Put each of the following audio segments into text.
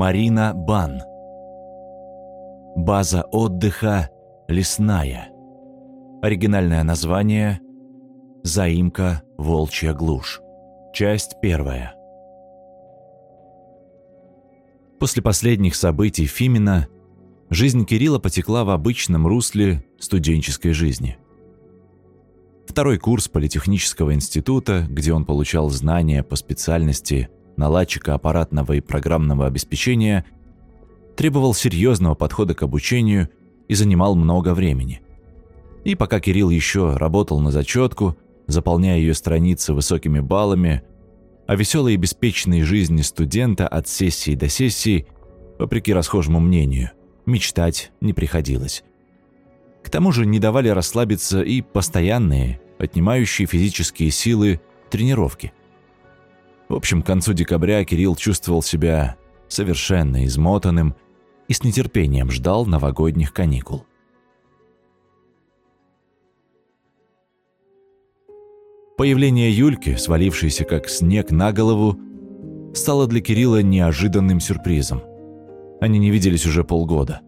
Марина Бан. База отдыха «Лесная». Оригинальное название «Заимка Волчья глушь». Часть первая. После последних событий Фимина жизнь Кирилла потекла в обычном русле студенческой жизни. Второй курс Политехнического института, где он получал знания по специальности наладчика аппаратного и программного обеспечения, требовал серьезного подхода к обучению и занимал много времени. И пока Кирилл еще работал на зачетку, заполняя ее страницы высокими баллами, о веселой и беспечной жизни студента от сессии до сессии, вопреки расхожему мнению, мечтать не приходилось. К тому же не давали расслабиться и постоянные, отнимающие физические силы, тренировки. В общем, к концу декабря Кирилл чувствовал себя совершенно измотанным и с нетерпением ждал новогодних каникул. Появление Юльки, свалившейся как снег на голову, стало для Кирилла неожиданным сюрпризом. Они не виделись уже полгода.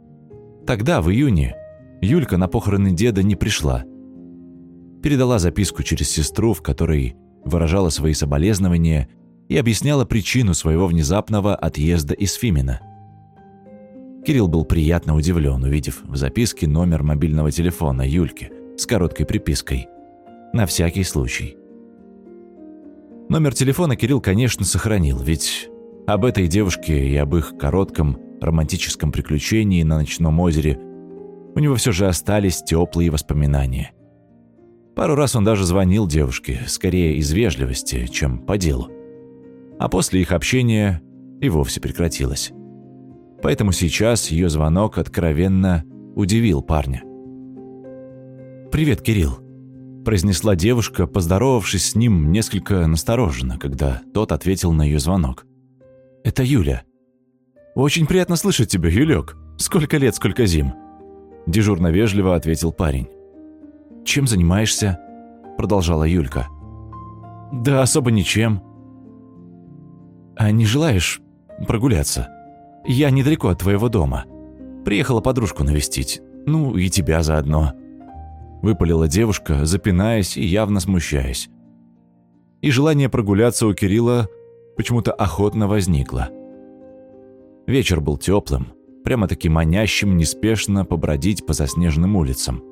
Тогда, в июне, Юлька на похороны деда не пришла. Передала записку через сестру, в которой выражала свои соболезнования и объясняла причину своего внезапного отъезда из Фимина. Кирилл был приятно удивлен, увидев в записке номер мобильного телефона Юльки с короткой припиской «На всякий случай». Номер телефона Кирилл, конечно, сохранил, ведь об этой девушке и об их коротком романтическом приключении на ночном озере у него все же остались теплые воспоминания. Пару раз он даже звонил девушке, скорее из вежливости, чем по делу. А после их общения и вовсе прекратилось. Поэтому сейчас ее звонок откровенно удивил парня. «Привет, Кирилл», произнесла девушка, поздоровавшись с ним несколько настороженно, когда тот ответил на ее звонок. «Это Юля». «Очень приятно слышать тебя, Юлек. Сколько лет, сколько зим?» Дежурно вежливо ответил парень. «Чем занимаешься?» Продолжала Юлька. «Да особо ничем». «А не желаешь прогуляться? Я недалеко от твоего дома. Приехала подружку навестить. Ну, и тебя заодно». Выпалила девушка, запинаясь и явно смущаясь. И желание прогуляться у Кирилла почему-то охотно возникло. Вечер был теплым, прямо-таки манящим неспешно побродить по заснеженным улицам.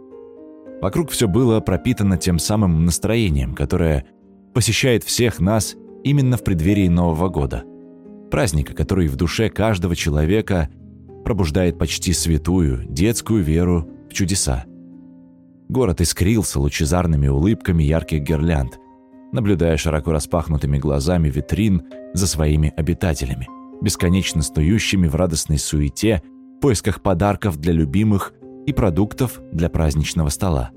Вокруг все было пропитано тем самым настроением, которое посещает всех нас именно в преддверии Нового года. Праздника, который в душе каждого человека пробуждает почти святую детскую веру в чудеса. Город искрился лучезарными улыбками ярких гирлянд, наблюдая широко распахнутыми глазами витрин за своими обитателями, бесконечно снующими в радостной суете, в поисках подарков для любимых и продуктов для праздничного стола.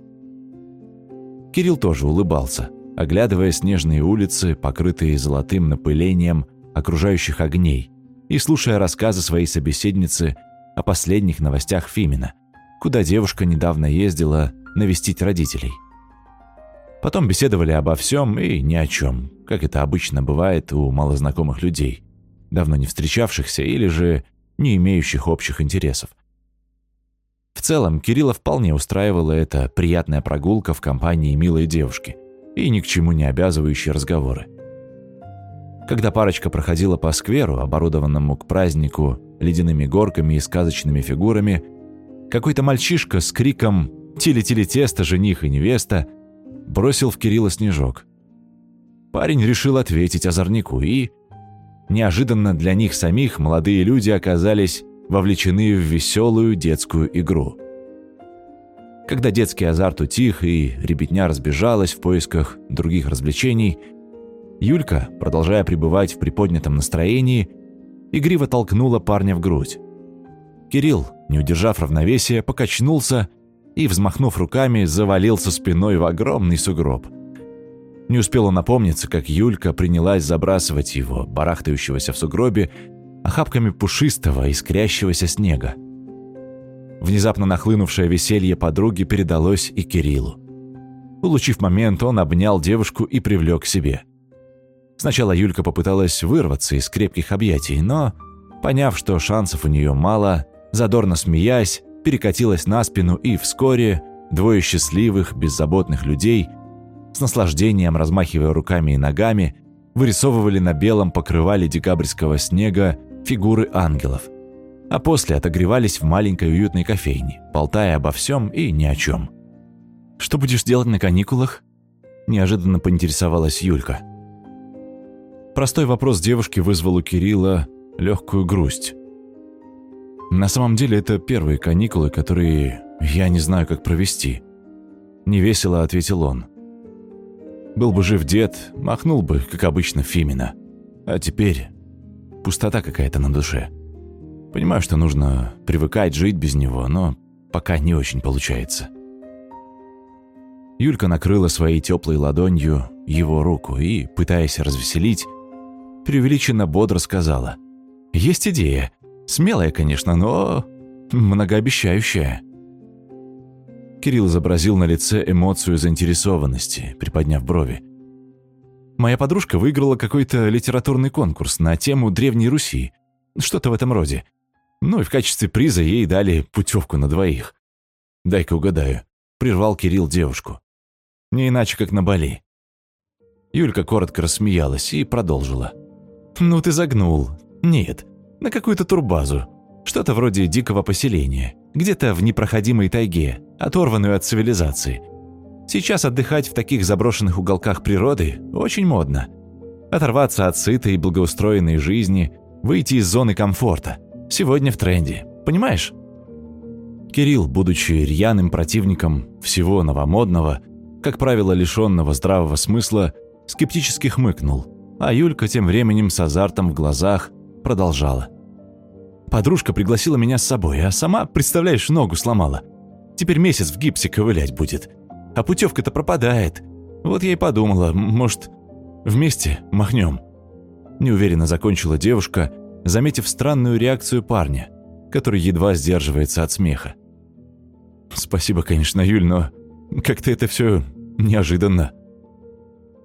Кирилл тоже улыбался, оглядывая снежные улицы, покрытые золотым напылением окружающих огней, и слушая рассказы своей собеседницы о последних новостях Фимина, куда девушка недавно ездила навестить родителей. Потом беседовали обо всем и ни о чем, как это обычно бывает у малознакомых людей, давно не встречавшихся или же не имеющих общих интересов. В целом, Кирилла вполне устраивала эта приятная прогулка в компании милой девушки и ни к чему не обязывающие разговоры. Когда парочка проходила по скверу, оборудованному к празднику ледяными горками и сказочными фигурами, какой-то мальчишка с криком Тили-тили тесто, жених и невеста, бросил в Кирилла снежок. Парень решил ответить озорнику, и... Неожиданно для них самих молодые люди оказались вовлечены в веселую детскую игру. Когда детский азарт утих и ребятня разбежалась в поисках других развлечений, Юлька, продолжая пребывать в приподнятом настроении, игриво толкнула парня в грудь. Кирилл, не удержав равновесия, покачнулся и, взмахнув руками, завалился спиной в огромный сугроб. Не успел он напомниться, как Юлька принялась забрасывать его, барахтающегося в сугробе, охапками пушистого, искрящегося снега. Внезапно нахлынувшее веселье подруги передалось и Кириллу. Улучив момент, он обнял девушку и привлек к себе. Сначала Юлька попыталась вырваться из крепких объятий, но Поняв, что шансов у нее мало, задорно смеясь, перекатилась на спину и вскоре двое счастливых, беззаботных людей с наслаждением размахивая руками и ногами, вырисовывали на белом покрывале декабрьского снега фигуры ангелов, а после отогревались в маленькой уютной кофейне, болтая обо всем и ни о чем. «Что будешь делать на каникулах?» – неожиданно поинтересовалась Юлька. Простой вопрос девушки вызвал у Кирилла легкую грусть. На самом деле это первые каникулы, которые я не знаю, как провести. Невесело ответил он. Был бы жив дед, махнул бы, как обычно, Фимина. А теперь пустота какая-то на душе. Понимаю, что нужно привыкать жить без него, но пока не очень получается. Юлька накрыла своей теплой ладонью его руку и, пытаясь развеселить, преувеличенно бодро сказала. «Есть идея. Смелая, конечно, но многообещающая». Кирилл изобразил на лице эмоцию заинтересованности, приподняв брови. «Моя подружка выиграла какой-то литературный конкурс на тему Древней Руси. Что-то в этом роде. Ну и в качестве приза ей дали путевку на двоих. Дай-ка угадаю». Прервал Кирилл девушку. «Не иначе, как на Бали». Юлька коротко рассмеялась и продолжила. «Ну ты загнул. Нет, на какую-то турбазу. Что-то вроде дикого поселения. Где-то в непроходимой тайге, оторванную от цивилизации. Сейчас отдыхать в таких заброшенных уголках природы очень модно. Оторваться от сытой и благоустроенной жизни, выйти из зоны комфорта. Сегодня в тренде. Понимаешь? Кирилл, будучи рьяным противником всего новомодного, как правило, лишенного здравого смысла, скептически хмыкнул, а Юлька тем временем с азартом в глазах продолжала. Подружка пригласила меня с собой, а сама, представляешь, ногу сломала. Теперь месяц в гипсе ковылять будет. А путевка-то пропадает. Вот я и подумала, может, вместе махнем. Неуверенно закончила девушка, заметив странную реакцию парня, который едва сдерживается от смеха. Спасибо, конечно, Юль, но как-то это все неожиданно.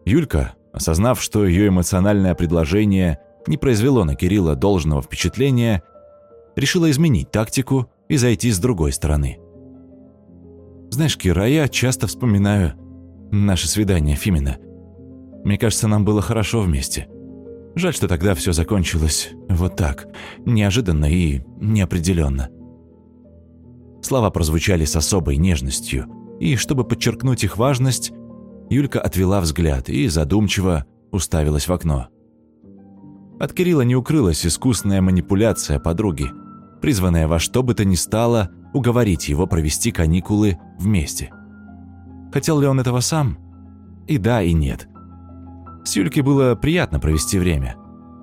Юлька, осознав, что ее эмоциональное предложение не произвело на Кирилла должного впечатления, решила изменить тактику и зайти с другой стороны. «Знаешь, Кира, я часто вспоминаю наше свидание, Фимина. Мне кажется, нам было хорошо вместе. Жаль, что тогда все закончилось вот так, неожиданно и неопределенно». Слова прозвучали с особой нежностью, и, чтобы подчеркнуть их важность, Юлька отвела взгляд и задумчиво уставилась в окно. От Кирилла не укрылась искусная манипуляция подруги – призванная во что бы то ни стало уговорить его провести каникулы вместе. Хотел ли он этого сам? И да, и нет. С Юлькой было приятно провести время.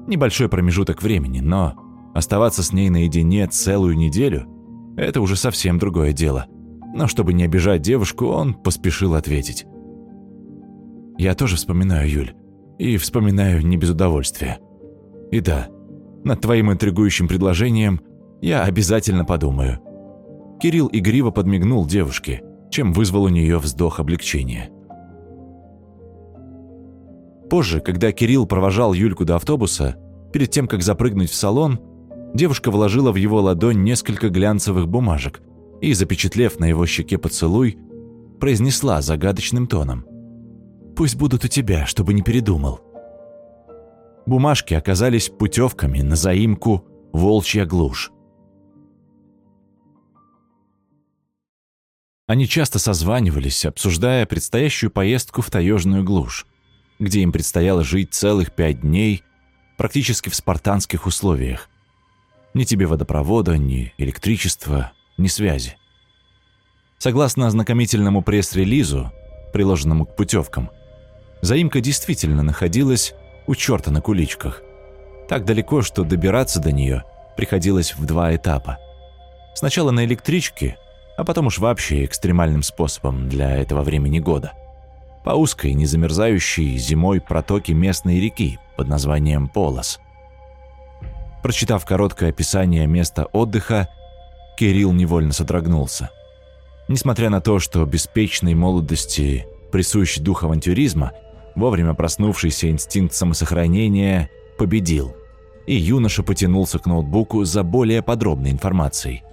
Небольшой промежуток времени, но оставаться с ней наедине целую неделю – это уже совсем другое дело. Но чтобы не обижать девушку, он поспешил ответить. «Я тоже вспоминаю, Юль. И вспоминаю не без удовольствия. И да, над твоим интригующим предложением – я обязательно подумаю». Кирилл игриво подмигнул девушке, чем вызвал у нее вздох облегчения. Позже, когда Кирилл провожал Юльку до автобуса, перед тем, как запрыгнуть в салон, девушка вложила в его ладонь несколько глянцевых бумажек и, запечатлев на его щеке поцелуй, произнесла загадочным тоном. «Пусть будут у тебя, чтобы не передумал». Бумажки оказались путевками на заимку «Волчья глушь». Они часто созванивались, обсуждая предстоящую поездку в таежную глушь, где им предстояло жить целых пять дней практически в спартанских условиях. Ни тебе водопровода, ни электричества, ни связи. Согласно ознакомительному пресс-релизу, приложенному к путевкам, заимка действительно находилась у черта на куличках. Так далеко, что добираться до нее приходилось в два этапа. Сначала на электричке – а потом уж вообще экстремальным способом для этого времени года. По узкой, незамерзающей зимой протоке местной реки под названием Полос. Прочитав короткое описание места отдыха, Кирилл невольно содрогнулся. Несмотря на то, что беспечной молодости присущий дух авантюризма, вовремя проснувшийся инстинкт самосохранения победил. и юноша потянулся к ноутбуку за более подробной информацией.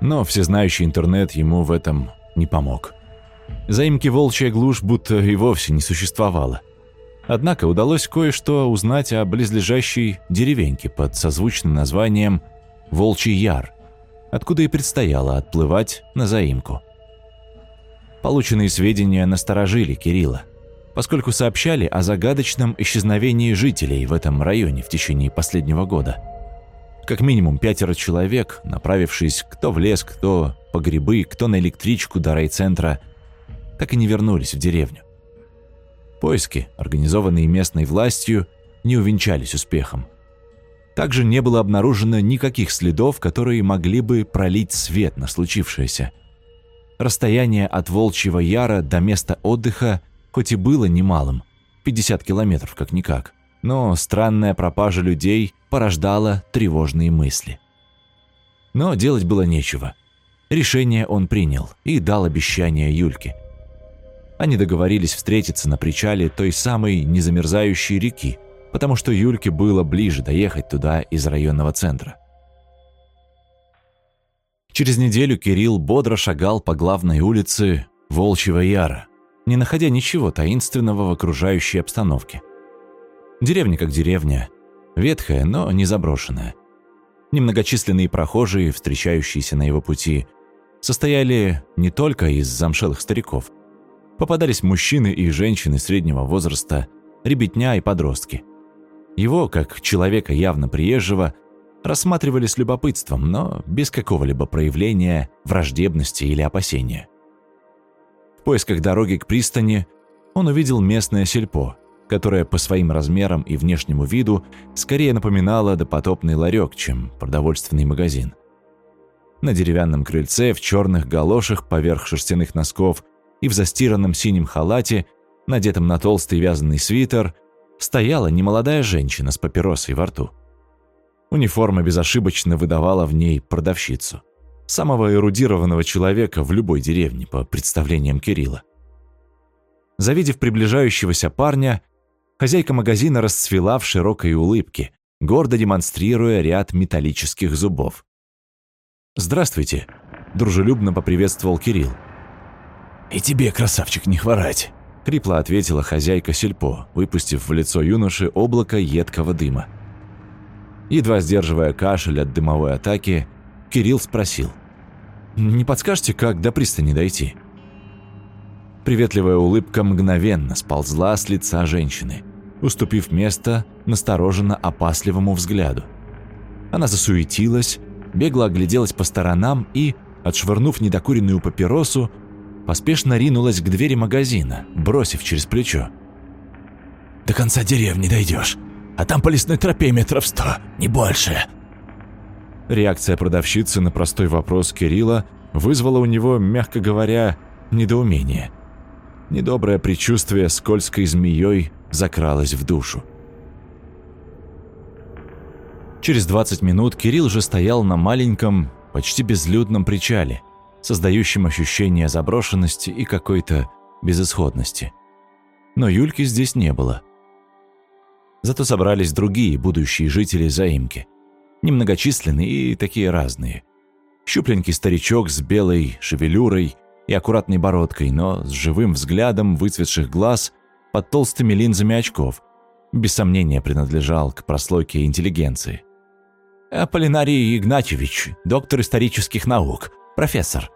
Но всезнающий интернет ему в этом не помог. Заимки «Волчья глушь» будто и вовсе не существовало. Однако удалось кое-что узнать о близлежащей деревеньке под созвучным названием «Волчий Яр», откуда и предстояло отплывать на заимку. Полученные сведения насторожили Кирилла, поскольку сообщали о загадочном исчезновении жителей в этом районе в течение последнего года. Как минимум пятеро человек, направившись кто в лес, кто по грибы, кто на электричку до райцентра, так и не вернулись в деревню. Поиски, организованные местной властью, не увенчались успехом. Также не было обнаружено никаких следов, которые могли бы пролить свет на случившееся – Расстояние от Волчьего Яра до места отдыха хоть и было немалым, 50 километров как-никак, но странная пропажа людей порождала тревожные мысли. Но делать было нечего. Решение он принял и дал обещание Юльке. Они договорились встретиться на причале той самой незамерзающей реки, потому что Юльке было ближе доехать туда из районного центра. Через неделю Кирилл бодро шагал по главной улице Волчьего Яра, не находя ничего таинственного в окружающей обстановке. Деревня как деревня, ветхая, но не заброшенная. Немногочисленные прохожие, встречающиеся на его пути, состояли не только из замшелых стариков. Попадались мужчины и женщины среднего возраста, ребятня и подростки. Его, как человека явно приезжего, рассматривали с любопытством, но без какого-либо проявления враждебности или опасения. В поисках дороги к пристани он увидел местное сельпо, которое по своим размерам и внешнему виду скорее напоминало допотопный ларек, чем продовольственный магазин. На деревянном крыльце в черных галошах поверх шерстяных носков и в застиранном синем халате, надетом на толстый вязаный свитер, стояла немолодая женщина с папиросой во рту. Униформа безошибочно выдавала в ней продавщицу. Самого эрудированного человека в любой деревне, по представлениям Кирилла. Завидев приближающегося парня, хозяйка магазина расцвела в широкой улыбке, гордо демонстрируя ряд металлических зубов. «Здравствуйте», – дружелюбно поприветствовал Кирилл. «И тебе, красавчик, не хворать», – хрипло ответила хозяйка сельпо, выпустив в лицо юноши облако едкого дыма. Едва сдерживая кашель от дымовой атаки, Кирилл спросил. «Не подскажете, как до пристани дойти?» Приветливая улыбка мгновенно сползла с лица женщины, уступив место настороженно опасливому взгляду. Она засуетилась, бегло огляделась по сторонам и, отшвырнув недокуренную папиросу, поспешно ринулась к двери магазина, бросив через плечо. «До конца деревни дойдешь а там по лесной тропе метров сто, не больше». Реакция продавщицы на простой вопрос Кирилла вызвала у него, мягко говоря, недоумение. Недоброе предчувствие скользкой змеей закралось в душу. Через 20 минут Кирилл же стоял на маленьком, почти безлюдном причале, создающем ощущение заброшенности и какой-то безысходности. Но Юльки здесь не было – Зато собрались другие будущие жители заимки. Немногочисленные и такие разные. Щупленький старичок с белой шевелюрой и аккуратной бородкой, но с живым взглядом выцветших глаз под толстыми линзами очков. Без сомнения принадлежал к прослойке интеллигенции. «Аполлинарий Игнатьевич, доктор исторических наук, профессор».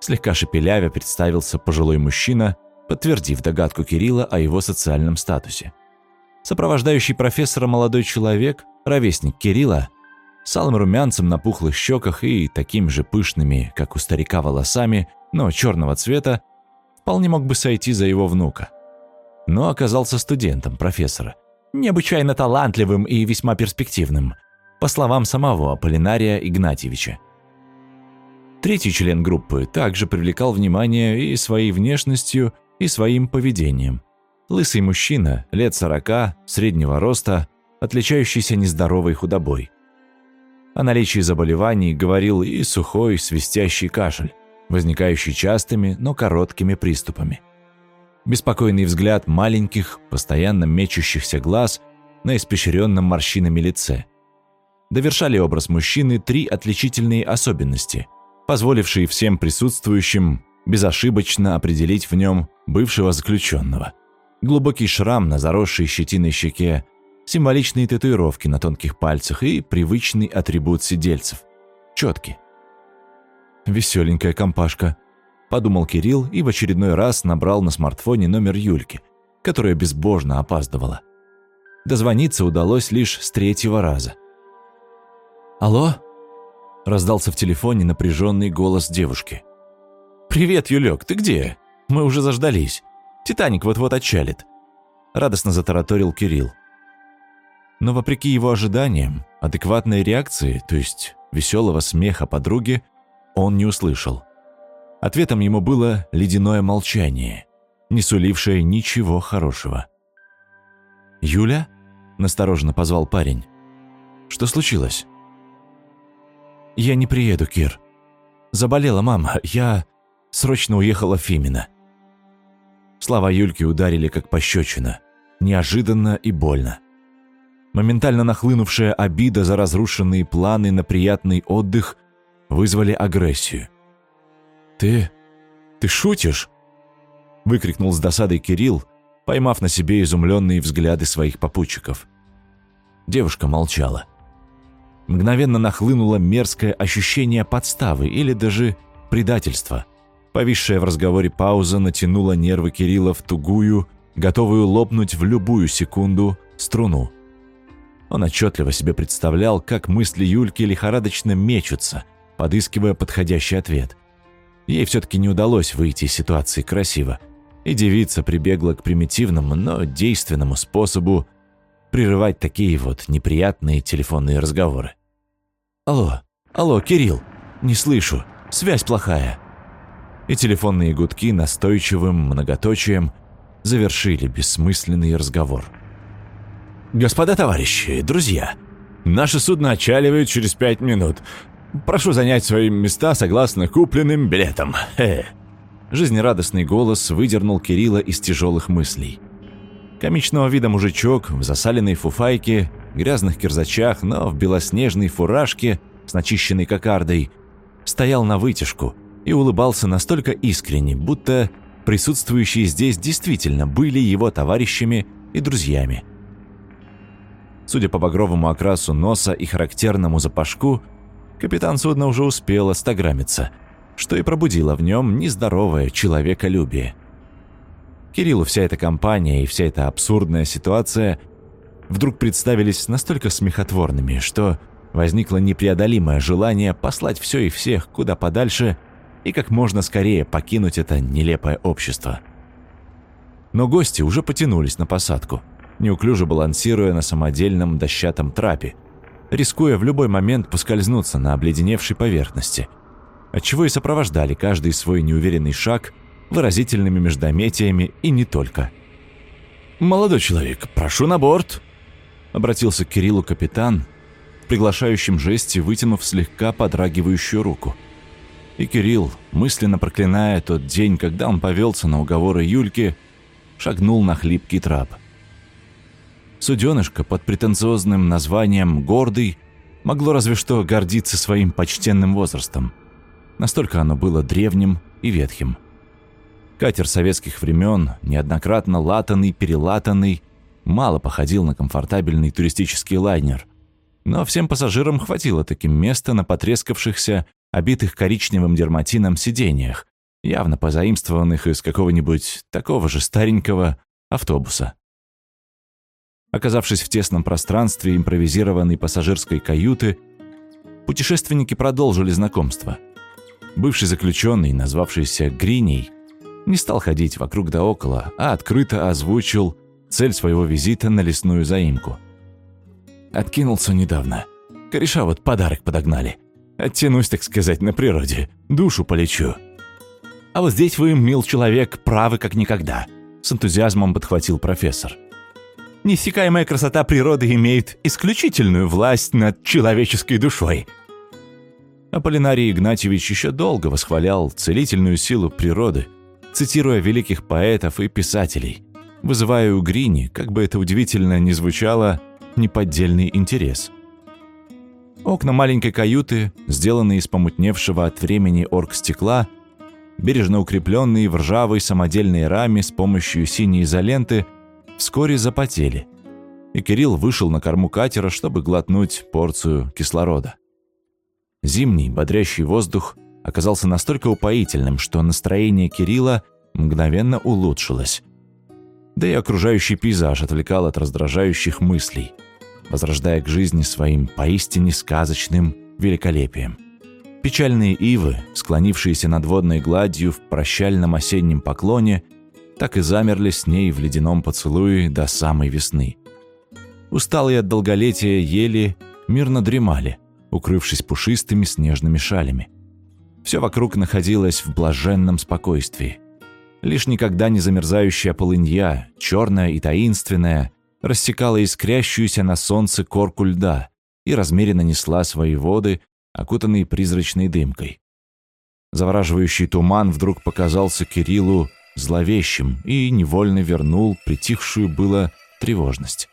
Слегка шепелявя представился пожилой мужчина, подтвердив догадку Кирилла о его социальном статусе. Сопровождающий профессора молодой человек, ровесник Кирилла, с алым румянцем на пухлых щеках и такими же пышными, как у старика, волосами, но черного цвета, вполне мог бы сойти за его внука. Но оказался студентом профессора, необычайно талантливым и весьма перспективным, по словам самого Аполлинария Игнатьевича. Третий член группы также привлекал внимание и своей внешностью, и своим поведением – Лысый мужчина, лет сорока, среднего роста, отличающийся нездоровой худобой. О наличии заболеваний говорил и сухой, свистящий кашель, возникающий частыми, но короткими приступами. Беспокойный взгляд маленьких, постоянно мечущихся глаз на испещренном морщинами лице, довершали образ мужчины три отличительные особенности, позволившие всем присутствующим безошибочно определить в нем бывшего заключенного. Глубокий шрам на заросшей щетиной щеке, символичные татуировки на тонких пальцах и привычный атрибут сидельцев – четки. «Веселенькая компашка», – подумал Кирилл и в очередной раз набрал на смартфоне номер Юльки, которая безбожно опаздывала. Дозвониться удалось лишь с третьего раза. «Алло?» – раздался в телефоне напряженный голос девушки. «Привет, Юлек, ты где? Мы уже заждались. Титаник вот-вот отчалит», – радостно затараторил Кирилл. Но вопреки его ожиданиям, адекватной реакции, то есть веселого смеха подруги, он не услышал. Ответом ему было ледяное молчание, не сулившее ничего хорошего. «Юля?» – настороженно позвал парень. «Что случилось?» «Я не приеду, Кир. Заболела мама. Я срочно уехала в Фимино». Слова Юльки ударили как пощечина. Неожиданно и больно. Моментально нахлынувшая обида за разрушенные планы на приятный отдых вызвали агрессию. «Ты... ты шутишь?» выкрикнул с досадой Кирилл, поймав на себе изумленные взгляды своих попутчиков. Девушка молчала. Мгновенно нахлынуло мерзкое ощущение подставы или даже предательства. Повисшая в разговоре пауза натянула нервы Кирилла в тугую, готовую лопнуть в любую секунду, струну. Он отчетливо себе представлял, как мысли Юльки лихорадочно мечутся, подыскивая подходящий ответ. Ей все-таки не удалось выйти из ситуации красиво и девица прибегла к примитивному, но действенному способу прерывать такие вот неприятные телефонные разговоры. «Алло, алло, Кирилл, не слышу, связь плохая». И телефонные гудки настойчивым многоточием завершили бессмысленный разговор. «Господа товарищи, друзья, наше судно отчаливает через пять минут. Прошу занять свои места согласно купленным билетам. Хе. Жизнерадостный голос выдернул Кирилла из тяжелых мыслей. Комичного вида мужичок в засаленной фуфайке, грязных кирзачах, но в белоснежной фуражке с начищенной кокардой, стоял на вытяжку и улыбался настолько искренне, будто присутствующие здесь действительно были его товарищами и друзьями. Судя по багровому окрасу носа и характерному запашку, капитан судна уже успел остаграмиться – что и пробудило в нем нездоровое человеколюбие. Кириллу вся эта компания и вся эта абсурдная ситуация вдруг представились настолько смехотворными, что возникло непреодолимое желание послать все и всех куда подальше и как можно скорее покинуть это нелепое общество. Но гости уже потянулись на посадку, неуклюже балансируя на самодельном дощатом трапе, рискуя в любой момент поскользнуться на обледеневшей поверхности – отчего и сопровождали каждый свой неуверенный шаг выразительными междометиями и не только. «Молодой человек, прошу на борт!» Обратился к Кириллу капитан, в приглашающем жесте вытянув слегка подрагивающую руку. И Кирилл, мысленно проклиная тот день, когда он повелся на уговоры Юльки, шагнул на хлипкий трап. Суденышко под претенциозным названием «Гордый» могло разве что гордиться своим почтенным возрастом – Настолько оно было древним и ветхим. Катер советских времен, неоднократно латанный, перелатанный, мало походил на комфортабельный туристический лайнер. Но всем пассажирам хватило таким места на потрескавшихся, обитых коричневым дерматином сиденьях, явно позаимствованных из какого-нибудь такого же старенького автобуса. Оказавшись в тесном пространстве импровизированной пассажирской каюты, путешественники продолжили знакомство – Бывший заключенный, назвавшийся Гриней, не стал ходить вокруг да около, а открыто озвучил цель своего визита на лесную заимку. Откинулся недавно. Кореша вот подарок подогнали. Оттянусь, так сказать, на природе. Душу полечу. А вот здесь вы, мил человек, правы как никогда. С энтузиазмом подхватил профессор. Неиссякаемая красота природы имеет исключительную власть над человеческой душой – Аполлинарий Игнатьевич еще долго восхвалял целительную силу природы, цитируя великих поэтов и писателей, вызывая у Грини, как бы это удивительно ни звучало, неподдельный интерес. Окна маленькой каюты, сделанные из помутневшего от времени оргстекла, бережно укрепленные в ржавой самодельной раме с помощью синей изоленты, вскоре запотели, и Кирилл вышел на корму катера, чтобы глотнуть порцию кислорода. Зимний, бодрящий воздух оказался настолько упоительным, что настроение Кирилла мгновенно улучшилось. Да и окружающий пейзаж отвлекал от раздражающих мыслей, возрождая к жизни своим поистине сказочным великолепием. Печальные ивы, склонившиеся над водной гладью в прощальном осеннем поклоне, так и замерли с ней в ледяном поцелуе до самой весны. Усталые от долголетия ели мирно дремали, укрывшись пушистыми снежными шалями. Все вокруг находилось в блаженном спокойствии. Лишь никогда не замерзающая полынья, черная и таинственная, рассекала искрящуюся на солнце корку льда и размеренно несла свои воды, окутанные призрачной дымкой. Завораживающий туман вдруг показался Кириллу зловещим и невольно вернул притихшую было тревожность.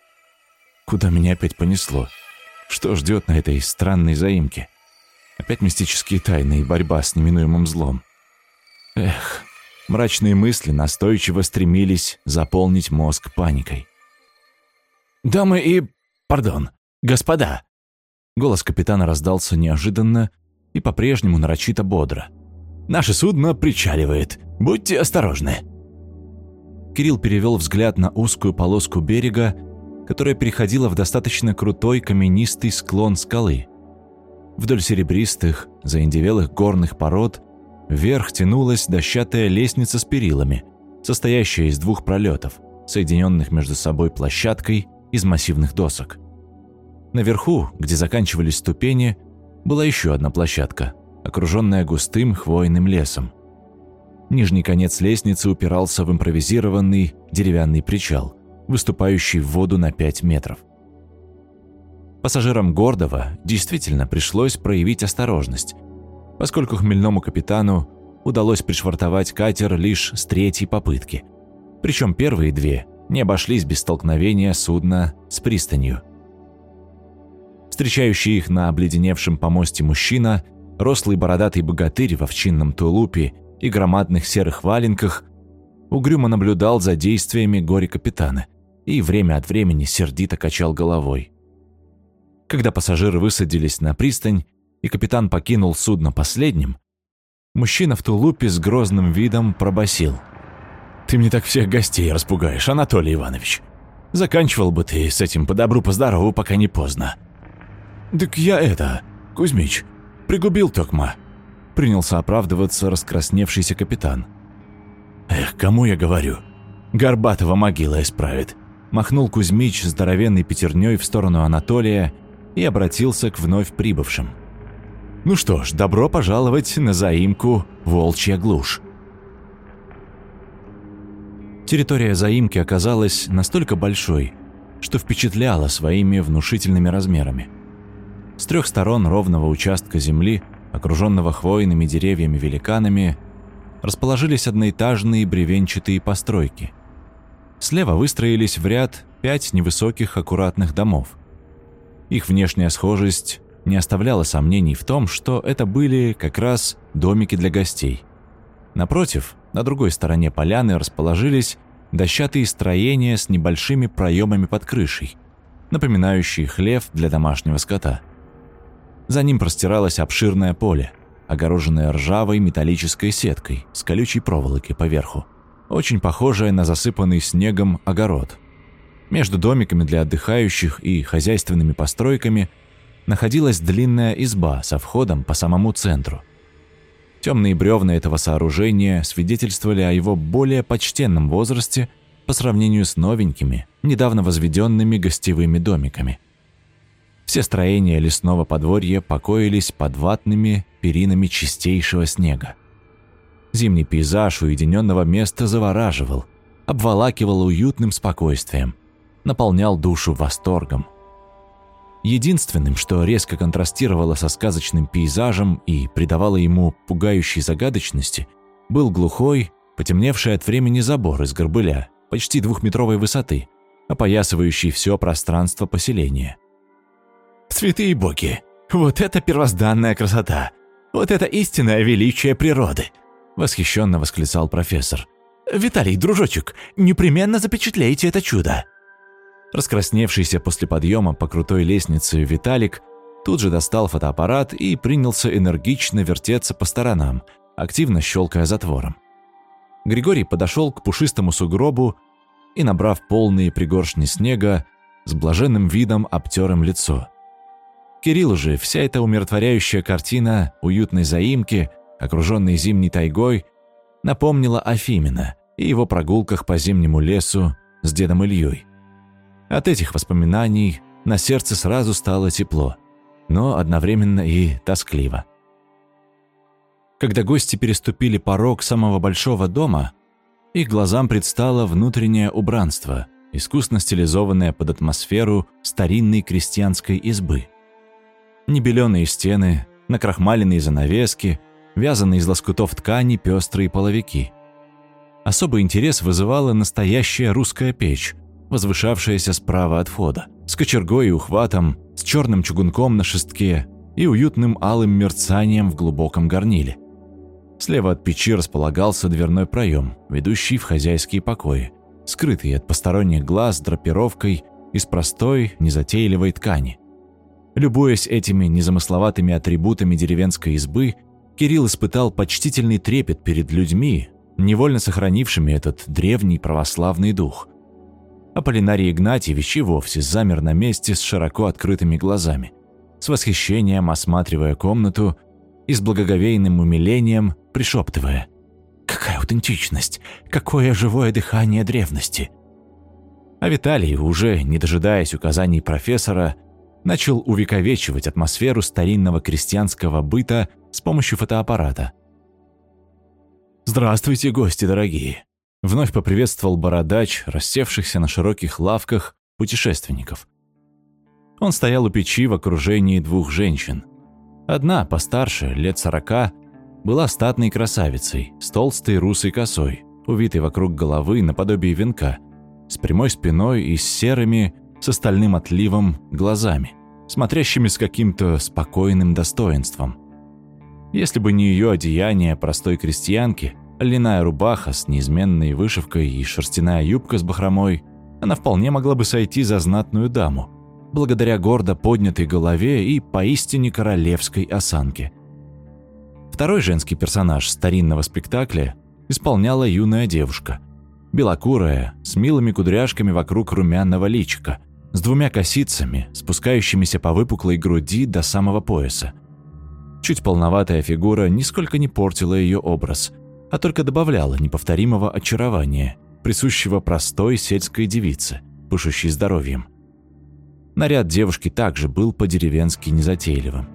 Куда меня опять понесло? Что ждет на этой странной заимке? Опять мистические тайны и борьба с неминуемым злом. Эх, мрачные мысли настойчиво стремились заполнить мозг паникой. «Дамы и... пардон, господа!» Голос капитана раздался неожиданно и по-прежнему нарочито бодро. «Наше судно причаливает. Будьте осторожны!» Кирилл перевел взгляд на узкую полоску берега, которая переходила в достаточно крутой каменистый склон скалы. Вдоль серебристых, заиндевелых горных пород вверх тянулась дощатая лестница с перилами, состоящая из двух пролетов, соединенных между собой площадкой из массивных досок. Наверху, где заканчивались ступени, была еще одна площадка, окруженная густым хвойным лесом. Нижний конец лестницы упирался в импровизированный деревянный причал – выступающий в воду на 5 метров. Пассажирам Гордова действительно пришлось проявить осторожность, поскольку хмельному капитану удалось пришвартовать катер лишь с третьей попытки. Причем первые две не обошлись без столкновения судна с пристанью. Встречающий их на обледеневшем помосте мужчина, рослый бородатый богатырь в овчинном тулупе и громадных серых валенках, угрюмо наблюдал за действиями горе-капитана и время от времени сердито качал головой. Когда пассажиры высадились на пристань, и капитан покинул судно последним, мужчина в тулупе с грозным видом пробасил: «Ты мне так всех гостей распугаешь, Анатолий Иванович. Заканчивал бы ты с этим по добру, по здорову, пока не поздно». «Так я это, Кузьмич, пригубил токма», — принялся оправдываться раскрасневшийся капитан. «Эх, кому я говорю? Горбатого могила исправит махнул Кузьмич здоровенной пятерней в сторону Анатолия и обратился к вновь прибывшим. «Ну что ж, добро пожаловать на заимку «Волчья глушь». Территория заимки оказалась настолько большой, что впечатляла своими внушительными размерами. С трех сторон ровного участка земли, окруженного хвойными деревьями-великанами, расположились одноэтажные бревенчатые постройки – Слева выстроились в ряд пять невысоких аккуратных домов. Их внешняя схожесть не оставляла сомнений в том, что это были как раз домики для гостей. Напротив, на другой стороне поляны расположились дощатые строения с небольшими проемами под крышей, напоминающие хлев для домашнего скота. За ним простиралось обширное поле, огороженное ржавой металлической сеткой с колючей проволокой поверху очень похожая на засыпанный снегом огород. Между домиками для отдыхающих и хозяйственными постройками находилась длинная изба со входом по самому центру. Темные бревна этого сооружения свидетельствовали о его более почтенном возрасте по сравнению с новенькими, недавно возведенными гостевыми домиками. Все строения лесного подворья покоились под ватными перинами чистейшего снега. Зимний пейзаж уединенного места завораживал, обволакивал уютным спокойствием, наполнял душу восторгом. Единственным, что резко контрастировало со сказочным пейзажем и придавало ему пугающей загадочности, был глухой, потемневший от времени забор из горбыля, почти двухметровой высоты, опоясывающий все пространство поселения. «Святые боги! Вот это первозданная красота! Вот это истинное величие природы!» Восхищенно восклицал профессор. «Виталий, дружочек, непременно запечатлейте это чудо!» Раскрасневшийся после подъема по крутой лестнице Виталик тут же достал фотоаппарат и принялся энергично вертеться по сторонам, активно щелкая затвором. Григорий подошел к пушистому сугробу и, набрав полные пригоршни снега, с блаженным видом обтер им лицо. Кирилл же вся эта умиротворяющая картина уютной заимки, окруженной зимней тайгой, напомнила о Фимина и его прогулках по зимнему лесу с дедом Ильей. От этих воспоминаний на сердце сразу стало тепло, но одновременно и тоскливо. Когда гости переступили порог самого большого дома, их глазам предстало внутреннее убранство, искусно стилизованное под атмосферу старинной крестьянской избы. Небеленые стены, накрахмаленные занавески, вязаные из лоскутов ткани пестрые половики. Особый интерес вызывала настоящая русская печь, возвышавшаяся справа от входа, с кочергой и ухватом, с черным чугунком на шестке и уютным алым мерцанием в глубоком горниле. Слева от печи располагался дверной проем, ведущий в хозяйские покои, скрытый от посторонних глаз драпировкой из простой, незатейливой ткани. Любуясь этими незамысловатыми атрибутами деревенской избы, Кирилл испытал почтительный трепет перед людьми, невольно сохранившими этот древний православный дух. Аполлинарий Игнатьевич и вовсе замер на месте с широко открытыми глазами, с восхищением осматривая комнату и с благоговейным умилением пришептывая «Какая аутентичность! Какое живое дыхание древности!» А Виталий, уже не дожидаясь указаний профессора, начал увековечивать атмосферу старинного крестьянского быта с помощью фотоаппарата. «Здравствуйте, гости дорогие!» Вновь поприветствовал бородач, рассевшихся на широких лавках путешественников. Он стоял у печи в окружении двух женщин. Одна, постарше, лет сорока, была статной красавицей, с толстой русой косой, увитой вокруг головы наподобие венка, с прямой спиной и с серыми, с остальным отливом, глазами, смотрящими с каким-то спокойным достоинством. Если бы не ее одеяние простой крестьянки, льняная рубаха с неизменной вышивкой и шерстяная юбка с бахромой, она вполне могла бы сойти за знатную даму, благодаря гордо поднятой голове и поистине королевской осанке – Второй женский персонаж старинного спектакля исполняла юная девушка. Белокурая, с милыми кудряшками вокруг румяного личика, с двумя косицами, спускающимися по выпуклой груди до самого пояса. Чуть полноватая фигура нисколько не портила ее образ, а только добавляла неповторимого очарования, присущего простой сельской девице, пышущей здоровьем. Наряд девушки также был по-деревенски незатейливым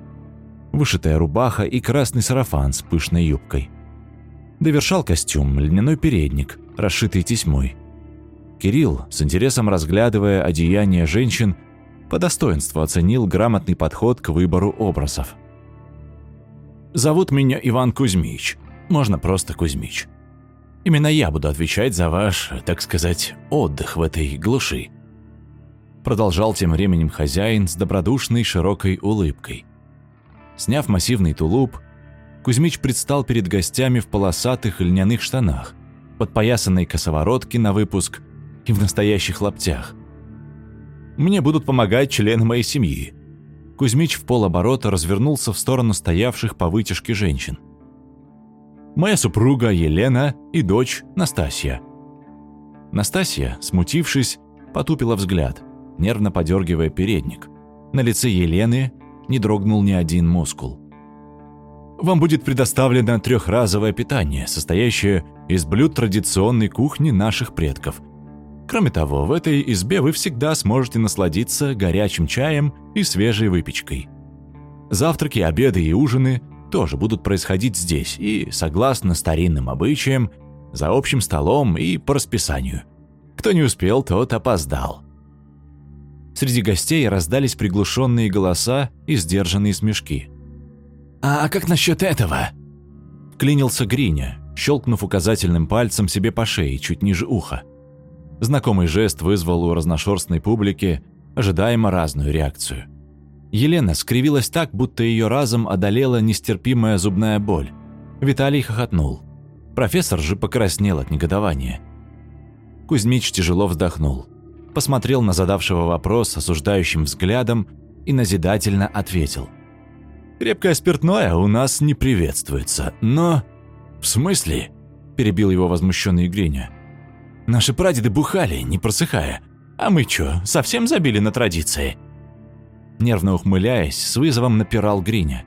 вышитая рубаха и красный сарафан с пышной юбкой. Довершал костюм льняной передник, расшитый тесьмой. Кирилл, с интересом разглядывая одеяния женщин, по достоинству оценил грамотный подход к выбору образов. «Зовут меня Иван Кузьмич. Можно просто Кузьмич. Именно я буду отвечать за ваш, так сказать, отдых в этой глуши», продолжал тем временем хозяин с добродушной широкой улыбкой. Сняв массивный тулуп, Кузьмич предстал перед гостями в полосатых льняных штанах, подпоясанной косоворотке на выпуск и в настоящих лаптях. «Мне будут помогать члены моей семьи». Кузьмич в полоборота развернулся в сторону стоявших по вытяжке женщин. «Моя супруга Елена и дочь Настасья». Настасья, смутившись, потупила взгляд, нервно подергивая передник. На лице Елены не дрогнул ни один мускул. Вам будет предоставлено трехразовое питание, состоящее из блюд традиционной кухни наших предков. Кроме того, в этой избе вы всегда сможете насладиться горячим чаем и свежей выпечкой. Завтраки, обеды и ужины тоже будут происходить здесь и, согласно старинным обычаям, за общим столом и по расписанию. Кто не успел, тот опоздал. Среди гостей раздались приглушенные голоса и сдержанные смешки. «А как насчет этого?» Клинился Гриня, щелкнув указательным пальцем себе по шее, чуть ниже уха. Знакомый жест вызвал у разношерстной публики ожидаемо разную реакцию. Елена скривилась так, будто ее разом одолела нестерпимая зубная боль. Виталий хохотнул. Профессор же покраснел от негодования. Кузьмич тяжело вздохнул. Посмотрел на задавшего вопрос осуждающим взглядом и назидательно ответил. «Крепкое спиртное у нас не приветствуется, но...» «В смысле?» – перебил его возмущенный Гриня. «Наши прадеды бухали, не просыхая. А мы чё, совсем забили на традиции?» Нервно ухмыляясь, с вызовом напирал Гриня.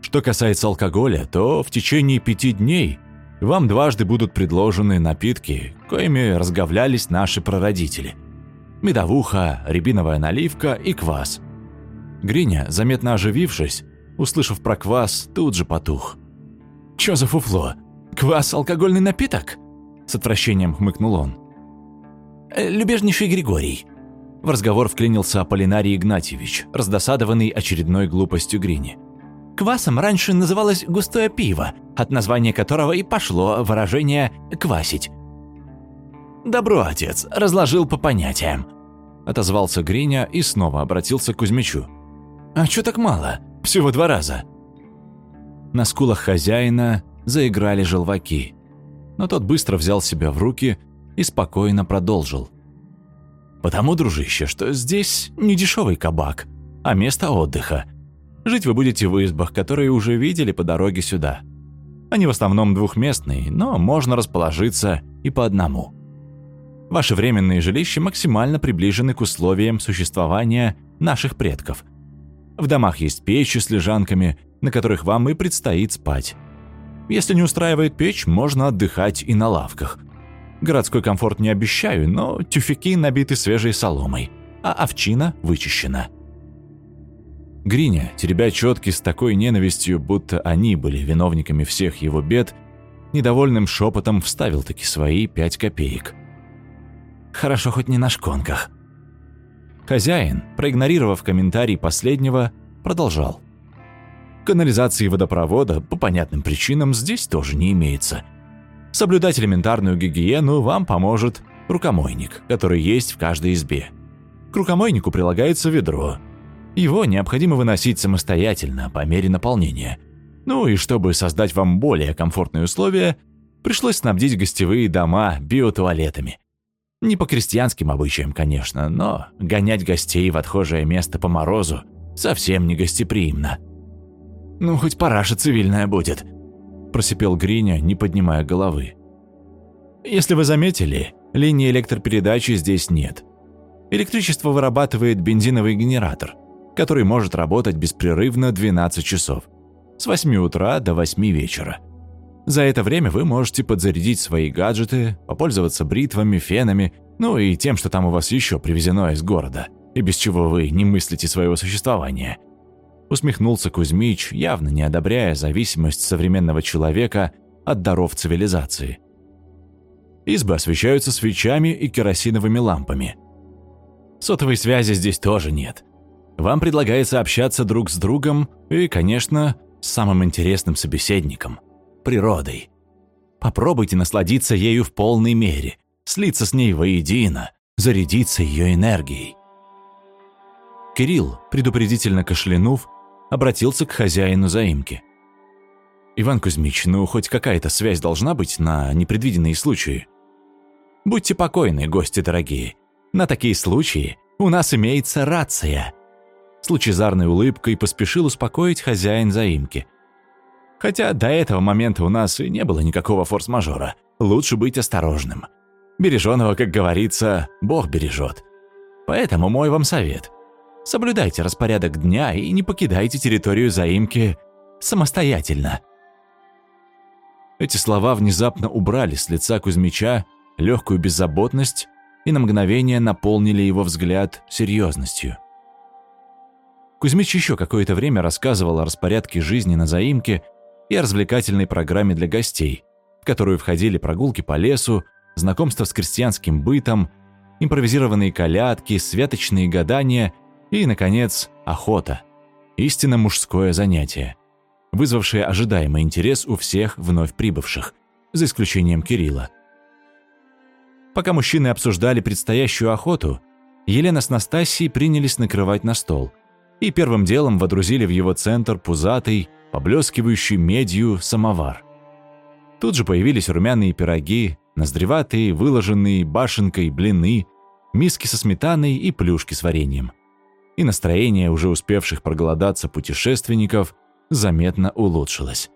Что касается алкоголя, то в течение пяти дней вам дважды будут предложены напитки, коими разговлялись наши прародители. Медовуха, рябиновая наливка и квас. Гриня, заметно оживившись, услышав про квас, тут же потух. «Чё за фуфло? Квас – алкогольный напиток?» С отвращением хмыкнул он. «Э, «Любежнейший Григорий», в разговор вклинился Аполлинарий Игнатьевич, раздосадованный очередной глупостью Грини. Квасом раньше называлось густое пиво, от названия которого и пошло выражение «квасить». «Добро, отец, разложил по понятиям», – отозвался Гриня и снова обратился к Кузьмичу. «А чё так мало? Всего два раза». На скулах хозяина заиграли желваки, но тот быстро взял себя в руки и спокойно продолжил. Потому, дружище, что здесь не дешевый кабак, а место отдыха. Жить вы будете в избах, которые уже видели по дороге сюда. Они в основном двухместные, но можно расположиться и по одному. Ваши временные жилища максимально приближены к условиям существования наших предков. В домах есть печи с лежанками, на которых вам и предстоит спать. Если не устраивает печь, можно отдыхать и на лавках – Городской комфорт не обещаю, но тюфяки набиты свежей соломой, а овчина вычищена. Гриня, теребя четки с такой ненавистью, будто они были виновниками всех его бед, недовольным шепотом вставил таки свои пять копеек. Хорошо хоть не на шконках. Хозяин, проигнорировав комментарий последнего, продолжал. Канализации водопровода по понятным причинам здесь тоже не имеется – Соблюдать элементарную гигиену вам поможет рукомойник, который есть в каждой избе. К рукомойнику прилагается ведро. Его необходимо выносить самостоятельно по мере наполнения. Ну и чтобы создать вам более комфортные условия, пришлось снабдить гостевые дома биотуалетами. Не по крестьянским обычаям, конечно, но гонять гостей в отхожее место по морозу совсем не гостеприимно. Ну, хоть параша цивильная будет просипел Гриня, не поднимая головы. «Если вы заметили, линии электропередачи здесь нет. Электричество вырабатывает бензиновый генератор, который может работать беспрерывно 12 часов, с 8 утра до 8 вечера. За это время вы можете подзарядить свои гаджеты, попользоваться бритвами, фенами, ну и тем, что там у вас еще привезено из города, и без чего вы не мыслите своего существования – усмехнулся Кузьмич, явно не одобряя зависимость современного человека от даров цивилизации. Избы освещаются свечами и керосиновыми лампами. Сотовой связи здесь тоже нет. Вам предлагается общаться друг с другом и, конечно, с самым интересным собеседником – природой. Попробуйте насладиться ею в полной мере, слиться с ней воедино, зарядиться ее энергией. Кирилл, предупредительно кашлянув, обратился к хозяину заимки. «Иван Кузьмич, ну хоть какая-то связь должна быть на непредвиденные случаи?» «Будьте покойны, гости дорогие. На такие случаи у нас имеется рация». С лучезарной улыбкой поспешил успокоить хозяин заимки. Хотя до этого момента у нас и не было никакого форс-мажора. Лучше быть осторожным. Береженого, как говорится, Бог бережет. Поэтому мой вам совет. Соблюдайте распорядок дня и не покидайте территорию заимки самостоятельно. Эти слова внезапно убрали с лица Кузьмича легкую беззаботность и на мгновение наполнили его взгляд серьезностью. Кузьмич еще какое-то время рассказывал о распорядке жизни на заимке и о развлекательной программе для гостей, в которую входили прогулки по лесу, знакомство с крестьянским бытом, импровизированные колядки, святочные гадания – и, наконец, охота. Истинно мужское занятие, вызвавшее ожидаемый интерес у всех вновь прибывших, за исключением Кирилла. Пока мужчины обсуждали предстоящую охоту, Елена с Настасией принялись накрывать на стол. и первым делом водрузили в его центр пузатый, поблескивающий медью самовар. Тут же появились румяные пироги, ноздреватые, выложенные башенкой блины, миски со сметаной и плюшки с вареньем. И настроение уже успевших проголодаться путешественников заметно улучшилось.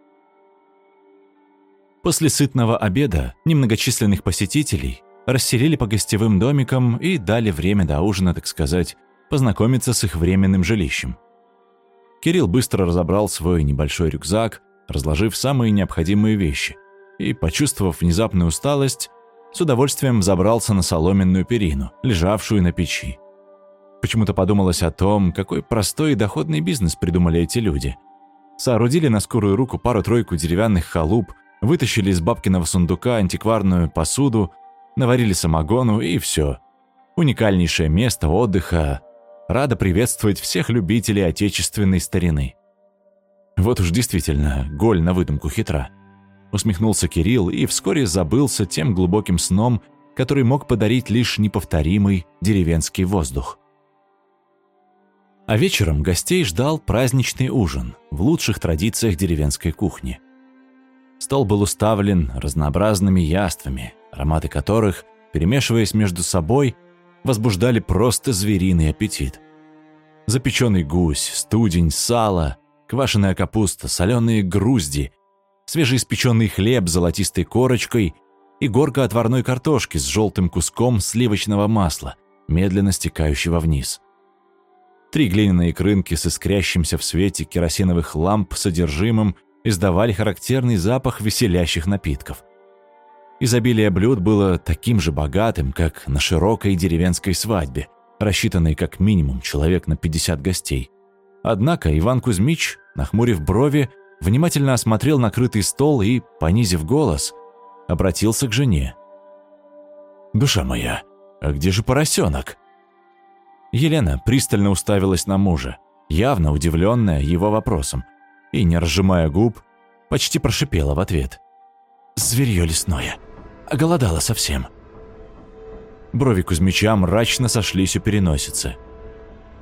После сытного обеда немногочисленных посетителей расселили по гостевым домикам и дали время до ужина, так сказать, познакомиться с их временным жилищем. Кирилл быстро разобрал свой небольшой рюкзак, разложив самые необходимые вещи, и, почувствовав внезапную усталость, с удовольствием забрался на соломенную перину, лежавшую на печи. Почему-то подумалось о том, какой простой и доходный бизнес придумали эти люди. Соорудили на скорую руку пару-тройку деревянных халуп, вытащили из бабкиного сундука антикварную посуду, наварили самогону и все. Уникальнейшее место отдыха. Рада приветствовать всех любителей отечественной старины. Вот уж действительно, голь на выдумку хитра. Усмехнулся Кирилл и вскоре забылся тем глубоким сном, который мог подарить лишь неповторимый деревенский воздух. А вечером гостей ждал праздничный ужин в лучших традициях деревенской кухни. Стол был уставлен разнообразными яствами, ароматы которых, перемешиваясь между собой, возбуждали просто звериный аппетит. Запеченный гусь, студень, сало, квашеная капуста, соленые грузди, свежеиспеченный хлеб с золотистой корочкой и горка отварной картошки с желтым куском сливочного масла, медленно стекающего вниз. Три глиняные крынки с искрящимся в свете керосиновых ламп содержимым издавали характерный запах веселящих напитков. Изобилие блюд было таким же богатым, как на широкой деревенской свадьбе, рассчитанной как минимум человек на 50 гостей. Однако Иван Кузьмич, нахмурив брови, внимательно осмотрел накрытый стол и, понизив голос, обратился к жене. «Душа моя, а где же поросенок?» Елена пристально уставилась на мужа, явно удивленная его вопросом, и, не разжимая губ, почти прошипела в ответ. «Зверье лесное. Оголодало совсем». Брови Кузьмича мрачно сошлись у переносицы.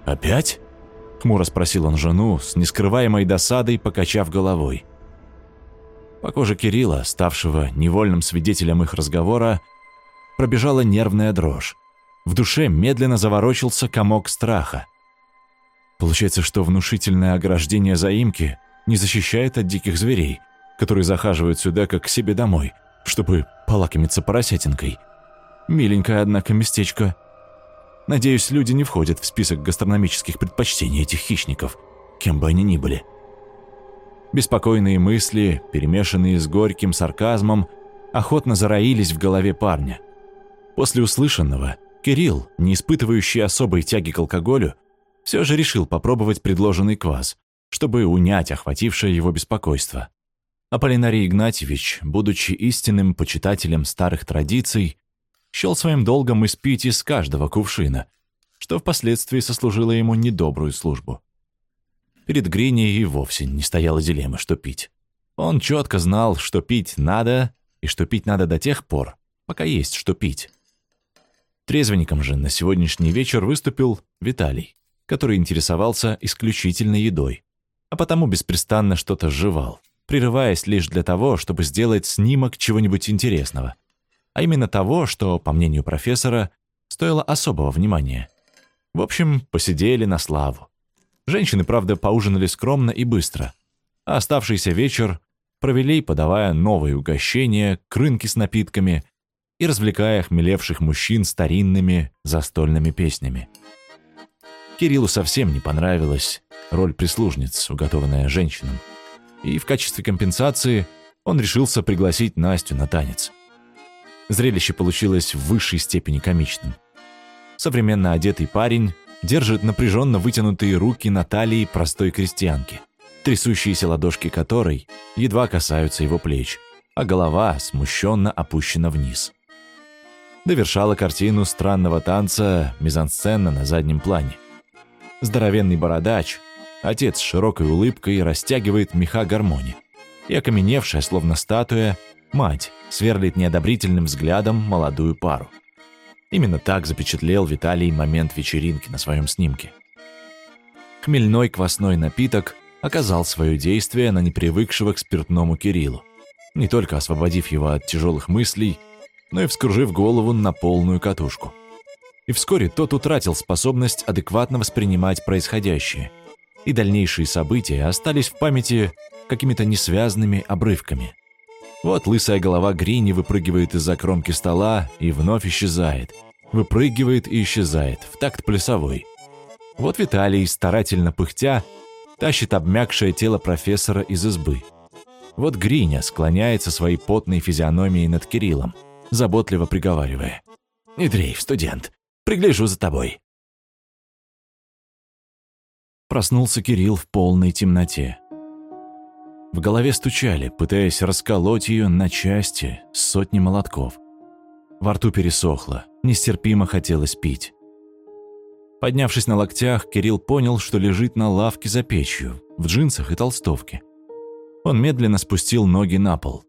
«Опять?» — хмуро спросил он жену, с нескрываемой досадой покачав головой. По коже Кирилла, ставшего невольным свидетелем их разговора, пробежала нервная дрожь. В душе медленно заворочился комок страха. Получается, что внушительное ограждение заимки не защищает от диких зверей, которые захаживают сюда как к себе домой, чтобы полакомиться поросятинкой. Миленькое, однако, местечко. Надеюсь, люди не входят в список гастрономических предпочтений этих хищников, кем бы они ни были. Беспокойные мысли, перемешанные с горьким сарказмом, охотно зароились в голове парня. После услышанного Кирилл, не испытывающий особой тяги к алкоголю, все же решил попробовать предложенный квас, чтобы унять охватившее его беспокойство. Аполлинарий Игнатьевич, будучи истинным почитателем старых традиций, счел своим долгом испить из каждого кувшина, что впоследствии сослужило ему недобрую службу. Перед Гриней и вовсе не стояла дилемма, что пить. Он четко знал, что пить надо, и что пить надо до тех пор, пока есть что пить. Трезвенником же на сегодняшний вечер выступил Виталий, который интересовался исключительно едой а потому беспрестанно что-то жевал, прерываясь лишь для того, чтобы сделать снимок чего-нибудь интересного. А именно того, что, по мнению профессора, стоило особого внимания. В общем, посидели на славу. Женщины, правда, поужинали скромно и быстро, а оставшийся вечер провели, подавая новые угощения, крынки с напитками и развлекая хмелевших мужчин старинными застольными песнями. Кириллу совсем не понравилось роль прислужниц, уготованная женщинам. И в качестве компенсации он решился пригласить Настю на танец. Зрелище получилось в высшей степени комичным. Современно одетый парень держит напряженно вытянутые руки на талии простой крестьянки, трясущиеся ладошки которой едва касаются его плеч, а голова смущенно опущена вниз. Довершала картину странного танца мизансцена на заднем плане. Здоровенный бородач, отец с широкой улыбкой растягивает меха гармони. И окаменевшая, словно статуя, мать сверлит неодобрительным взглядом молодую пару. Именно так запечатлел Виталий момент вечеринки на своем снимке. Хмельной квасной напиток оказал свое действие на непривыкшего к спиртному Кириллу, не только освободив его от тяжелых мыслей, но и вскружив голову на полную катушку. И вскоре тот утратил способность адекватно воспринимать происходящее, и дальнейшие события остались в памяти какими-то несвязанными обрывками. Вот лысая голова Грини выпрыгивает из-за кромки стола и вновь исчезает. Выпрыгивает и исчезает, в такт плясовой. Вот Виталий, старательно пыхтя, тащит обмякшее тело профессора из избы. Вот Гриня склоняется своей потной физиономией над Кириллом, заботливо приговаривая. «Не дрейф, студент, пригляжу за тобой». Проснулся Кирилл в полной темноте. В голове стучали, пытаясь расколоть ее на части сотни молотков. Во рту пересохло, нестерпимо хотелось пить. Поднявшись на локтях, Кирилл понял, что лежит на лавке за печью, в джинсах и толстовке. Он медленно спустил ноги на пол.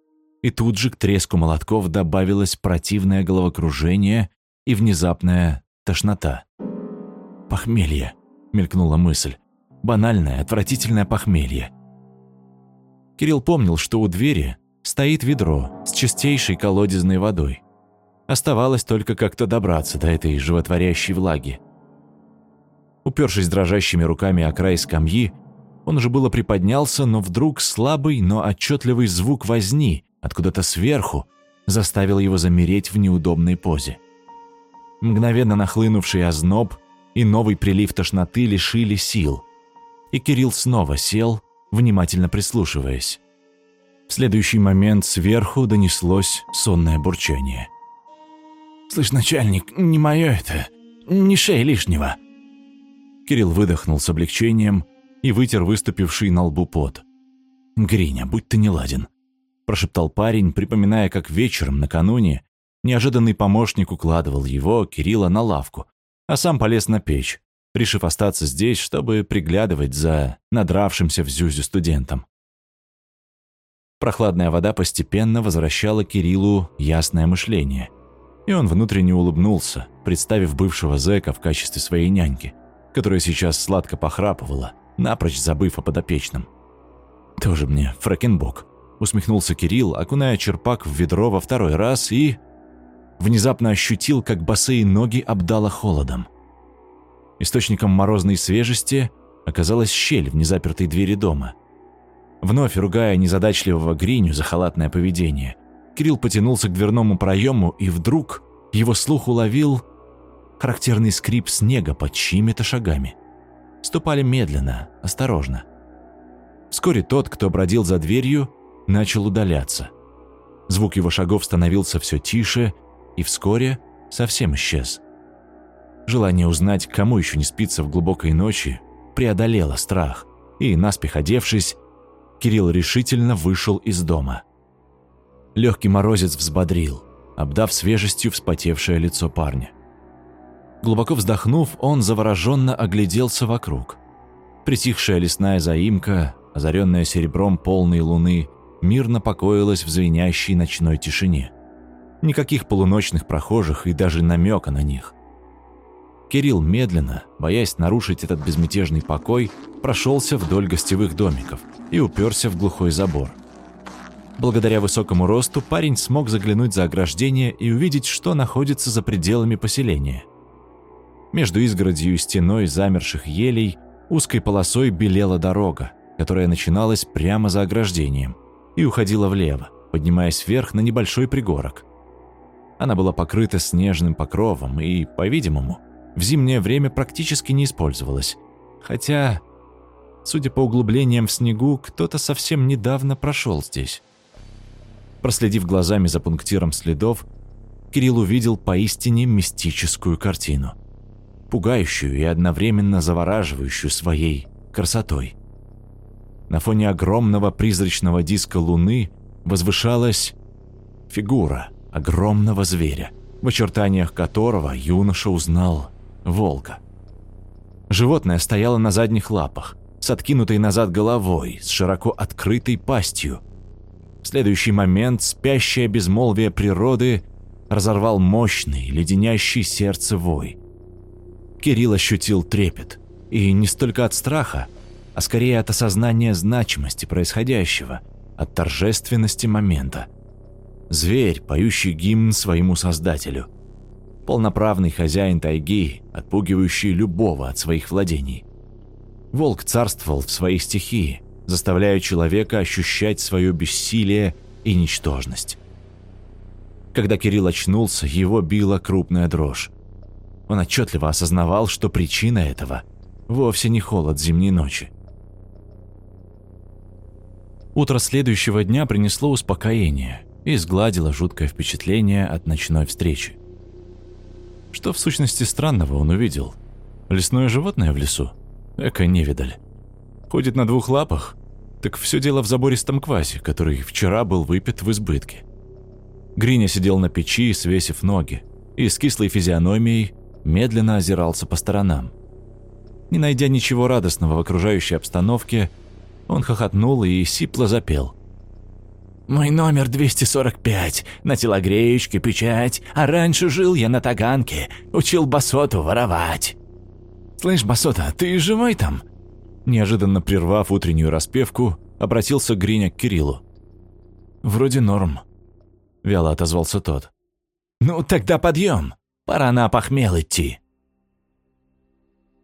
И тут же к треску молотков добавилось противное головокружение и внезапная тошнота. «Похмелье», — мелькнула мысль. «Банальное, отвратительное похмелье». Кирилл помнил, что у двери стоит ведро с чистейшей колодезной водой. Оставалось только как-то добраться до этой животворящей влаги. Упершись дрожащими руками о край скамьи, он уже было приподнялся, но вдруг слабый, но отчетливый звук возни откуда-то сверху заставил его замереть в неудобной позе. Мгновенно нахлынувший озноб и новый прилив тошноты лишили сил. И Кирилл снова сел, внимательно прислушиваясь. В следующий момент сверху донеслось сонное бурчание. «Слышь, начальник, не мое это, не шей лишнего», Кирилл выдохнул с облегчением и вытер выступивший на лбу пот. «Гриня, будь ты неладен», – прошептал парень, припоминая, как вечером накануне неожиданный помощник укладывал его, Кирилла, на лавку, а сам полез на печь, решив остаться здесь, чтобы приглядывать за надравшимся в зюзю студентом. Прохладная вода постепенно возвращала Кириллу ясное мышление, и он внутренне улыбнулся, представив бывшего зэка в качестве своей няньки – которая сейчас сладко похрапывала, напрочь забыв о подопечном. «Тоже мне фракенбок», — усмехнулся Кирилл, окуная черпак в ведро во второй раз и... Внезапно ощутил, как босые ноги обдало холодом. Источником морозной свежести оказалась щель в незапертой двери дома. Вновь ругая незадачливого Гриню за халатное поведение, Кирилл потянулся к дверному проему и вдруг его слух уловил характерный скрип снега под чьими-то шагами. Ступали медленно, осторожно. Вскоре тот, кто бродил за дверью, начал удаляться. Звук его шагов становился все тише и вскоре совсем исчез. Желание узнать, кому еще не спится в глубокой ночи, преодолело страх, и, наспех одевшись, Кирилл решительно вышел из дома. Легкий морозец взбодрил, обдав свежестью вспотевшее лицо парня. Глубоко вздохнув, он завороженно огляделся вокруг. Притихшая лесная заимка, озаренная серебром полной луны, мирно покоилась в звенящей ночной тишине. Никаких полуночных прохожих и даже намека на них. Кирилл медленно, боясь нарушить этот безмятежный покой, прошелся вдоль гостевых домиков и уперся в глухой забор. Благодаря высокому росту парень смог заглянуть за ограждение и увидеть, что находится за пределами поселения – между изгородью и стеной замерших елей узкой полосой белела дорога, которая начиналась прямо за ограждением и уходила влево, поднимаясь вверх на небольшой пригорок. Она была покрыта снежным покровом и, по-видимому, в зимнее время практически не использовалась. Хотя, судя по углублениям в снегу, кто-то совсем недавно прошел здесь. Проследив глазами за пунктиром следов, Кирилл увидел поистине мистическую картину – пугающую и одновременно завораживающую своей красотой. На фоне огромного призрачного диска луны возвышалась фигура огромного зверя, в очертаниях которого юноша узнал волка. Животное стояло на задних лапах, с откинутой назад головой, с широко открытой пастью. В следующий момент спящее безмолвие природы разорвал мощный, леденящий сердце вой – Кирилл ощутил трепет, И не столько от страха, а скорее от осознания значимости происходящего, от торжественности момента. Зверь, поющий гимн своему создателю. Полноправный хозяин тайги, отпугивающий любого от своих владений. Волк царствовал в своей стихии, заставляя человека ощущать свое бессилие и ничтожность. Когда Кирилл очнулся, его била крупная дрожь. Он отчетливо осознавал, что причина этого вовсе не холод зимней ночи. Утро следующего дня принесло успокоение и сгладило жуткое впечатление от ночной встречи. Что в сущности странного он увидел? Лесное животное в лесу? Эко невидаль. Ходит на двух лапах? Так все дело в забористом квасе, который вчера был выпит в избытке. Гриня сидел на печи, свесив ноги, и с кислой физиономией медленно озирался по сторонам. Не найдя ничего радостного в окружающей обстановке, он хохотнул и сипло запел. «Мой номер 245, на телогреечке печать, а раньше жил я на Таганке, учил Басоту воровать». «Слышь, Басота, ты живой там?» Неожиданно прервав утреннюю распевку, обратился Гриня к Кириллу. «Вроде норм», — вяло отозвался тот. «Ну, тогда подъем, пора на похмел идти».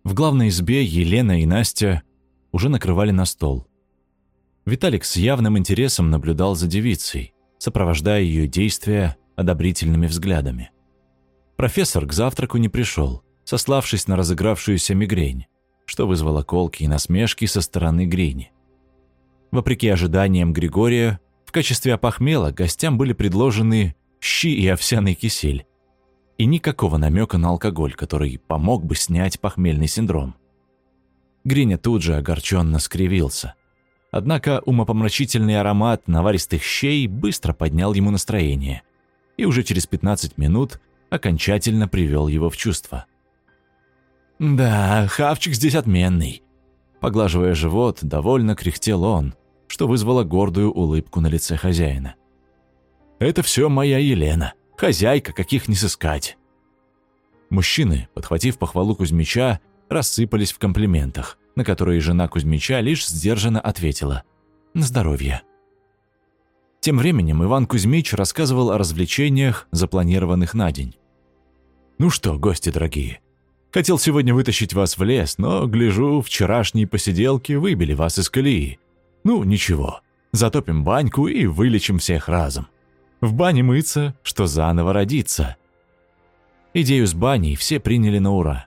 В главной избе Елена и Настя уже накрывали на стол. Виталик с явным интересом наблюдал за девицей, сопровождая ее действия одобрительными взглядами. Профессор к завтраку не пришел, сославшись на разыгравшуюся мигрень, что вызвало колки и насмешки со стороны Грини. Вопреки ожиданиям Григория, в качестве опохмела гостям были предложены щи и овсяный кисель, и никакого намека на алкоголь, который помог бы снять похмельный синдром. Гриня тут же огорченно скривился. Однако умопомрачительный аромат наваристых щей быстро поднял ему настроение, и уже через 15 минут окончательно привел его в чувство. «Да, хавчик здесь отменный», – поглаживая живот, довольно кряхтел он, что вызвало гордую улыбку на лице хозяина. «Это все моя Елена», Хозяйка, каких не сыскать. Мужчины, подхватив похвалу Кузьмича, рассыпались в комплиментах, на которые жена Кузьмича лишь сдержанно ответила «На здоровье». Тем временем Иван Кузьмич рассказывал о развлечениях, запланированных на день. «Ну что, гости дорогие, хотел сегодня вытащить вас в лес, но, гляжу, вчерашние посиделки выбили вас из колеи. Ну, ничего, затопим баньку и вылечим всех разом. В бане мыться, что заново родиться. Идею с баней все приняли на ура.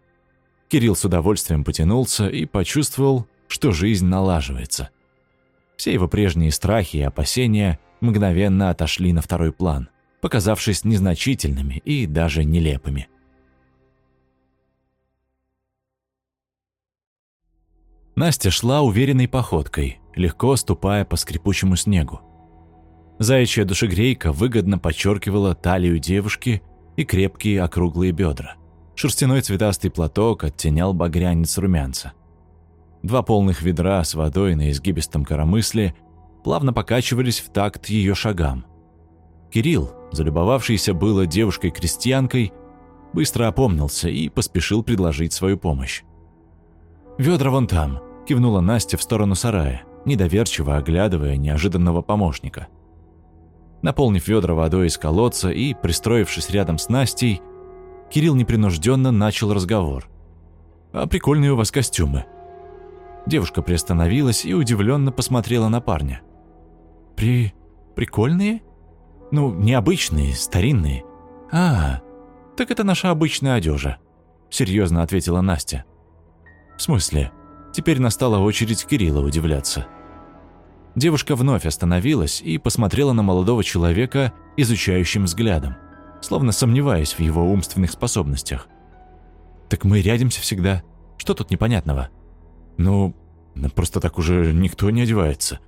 Кирилл с удовольствием потянулся и почувствовал, что жизнь налаживается. Все его прежние страхи и опасения мгновенно отошли на второй план, показавшись незначительными и даже нелепыми. Настя шла уверенной походкой, легко ступая по скрипучему снегу. Заячья душегрейка выгодно подчеркивала талию девушки и крепкие округлые бедра. Шерстяной цветастый платок оттенял багрянец румянца. Два полных ведра с водой на изгибистом коромысле плавно покачивались в такт ее шагам. Кирилл, залюбовавшийся было девушкой-крестьянкой, быстро опомнился и поспешил предложить свою помощь. «Ведра вон там», – кивнула Настя в сторону сарая, недоверчиво оглядывая неожиданного помощника – Наполнив ведра водой из колодца и, пристроившись рядом с Настей, Кирилл непринужденно начал разговор. «А прикольные у вас костюмы». Девушка приостановилась и удивленно посмотрела на парня. «При... прикольные? Ну, необычные, старинные. А, так это наша обычная одежа», — серьезно ответила Настя. «В смысле?» Теперь настала очередь Кирилла удивляться. Девушка вновь остановилась и посмотрела на молодого человека изучающим взглядом, словно сомневаясь в его умственных способностях. «Так мы рядимся всегда. Что тут непонятного?» «Ну, просто так уже никто не одевается.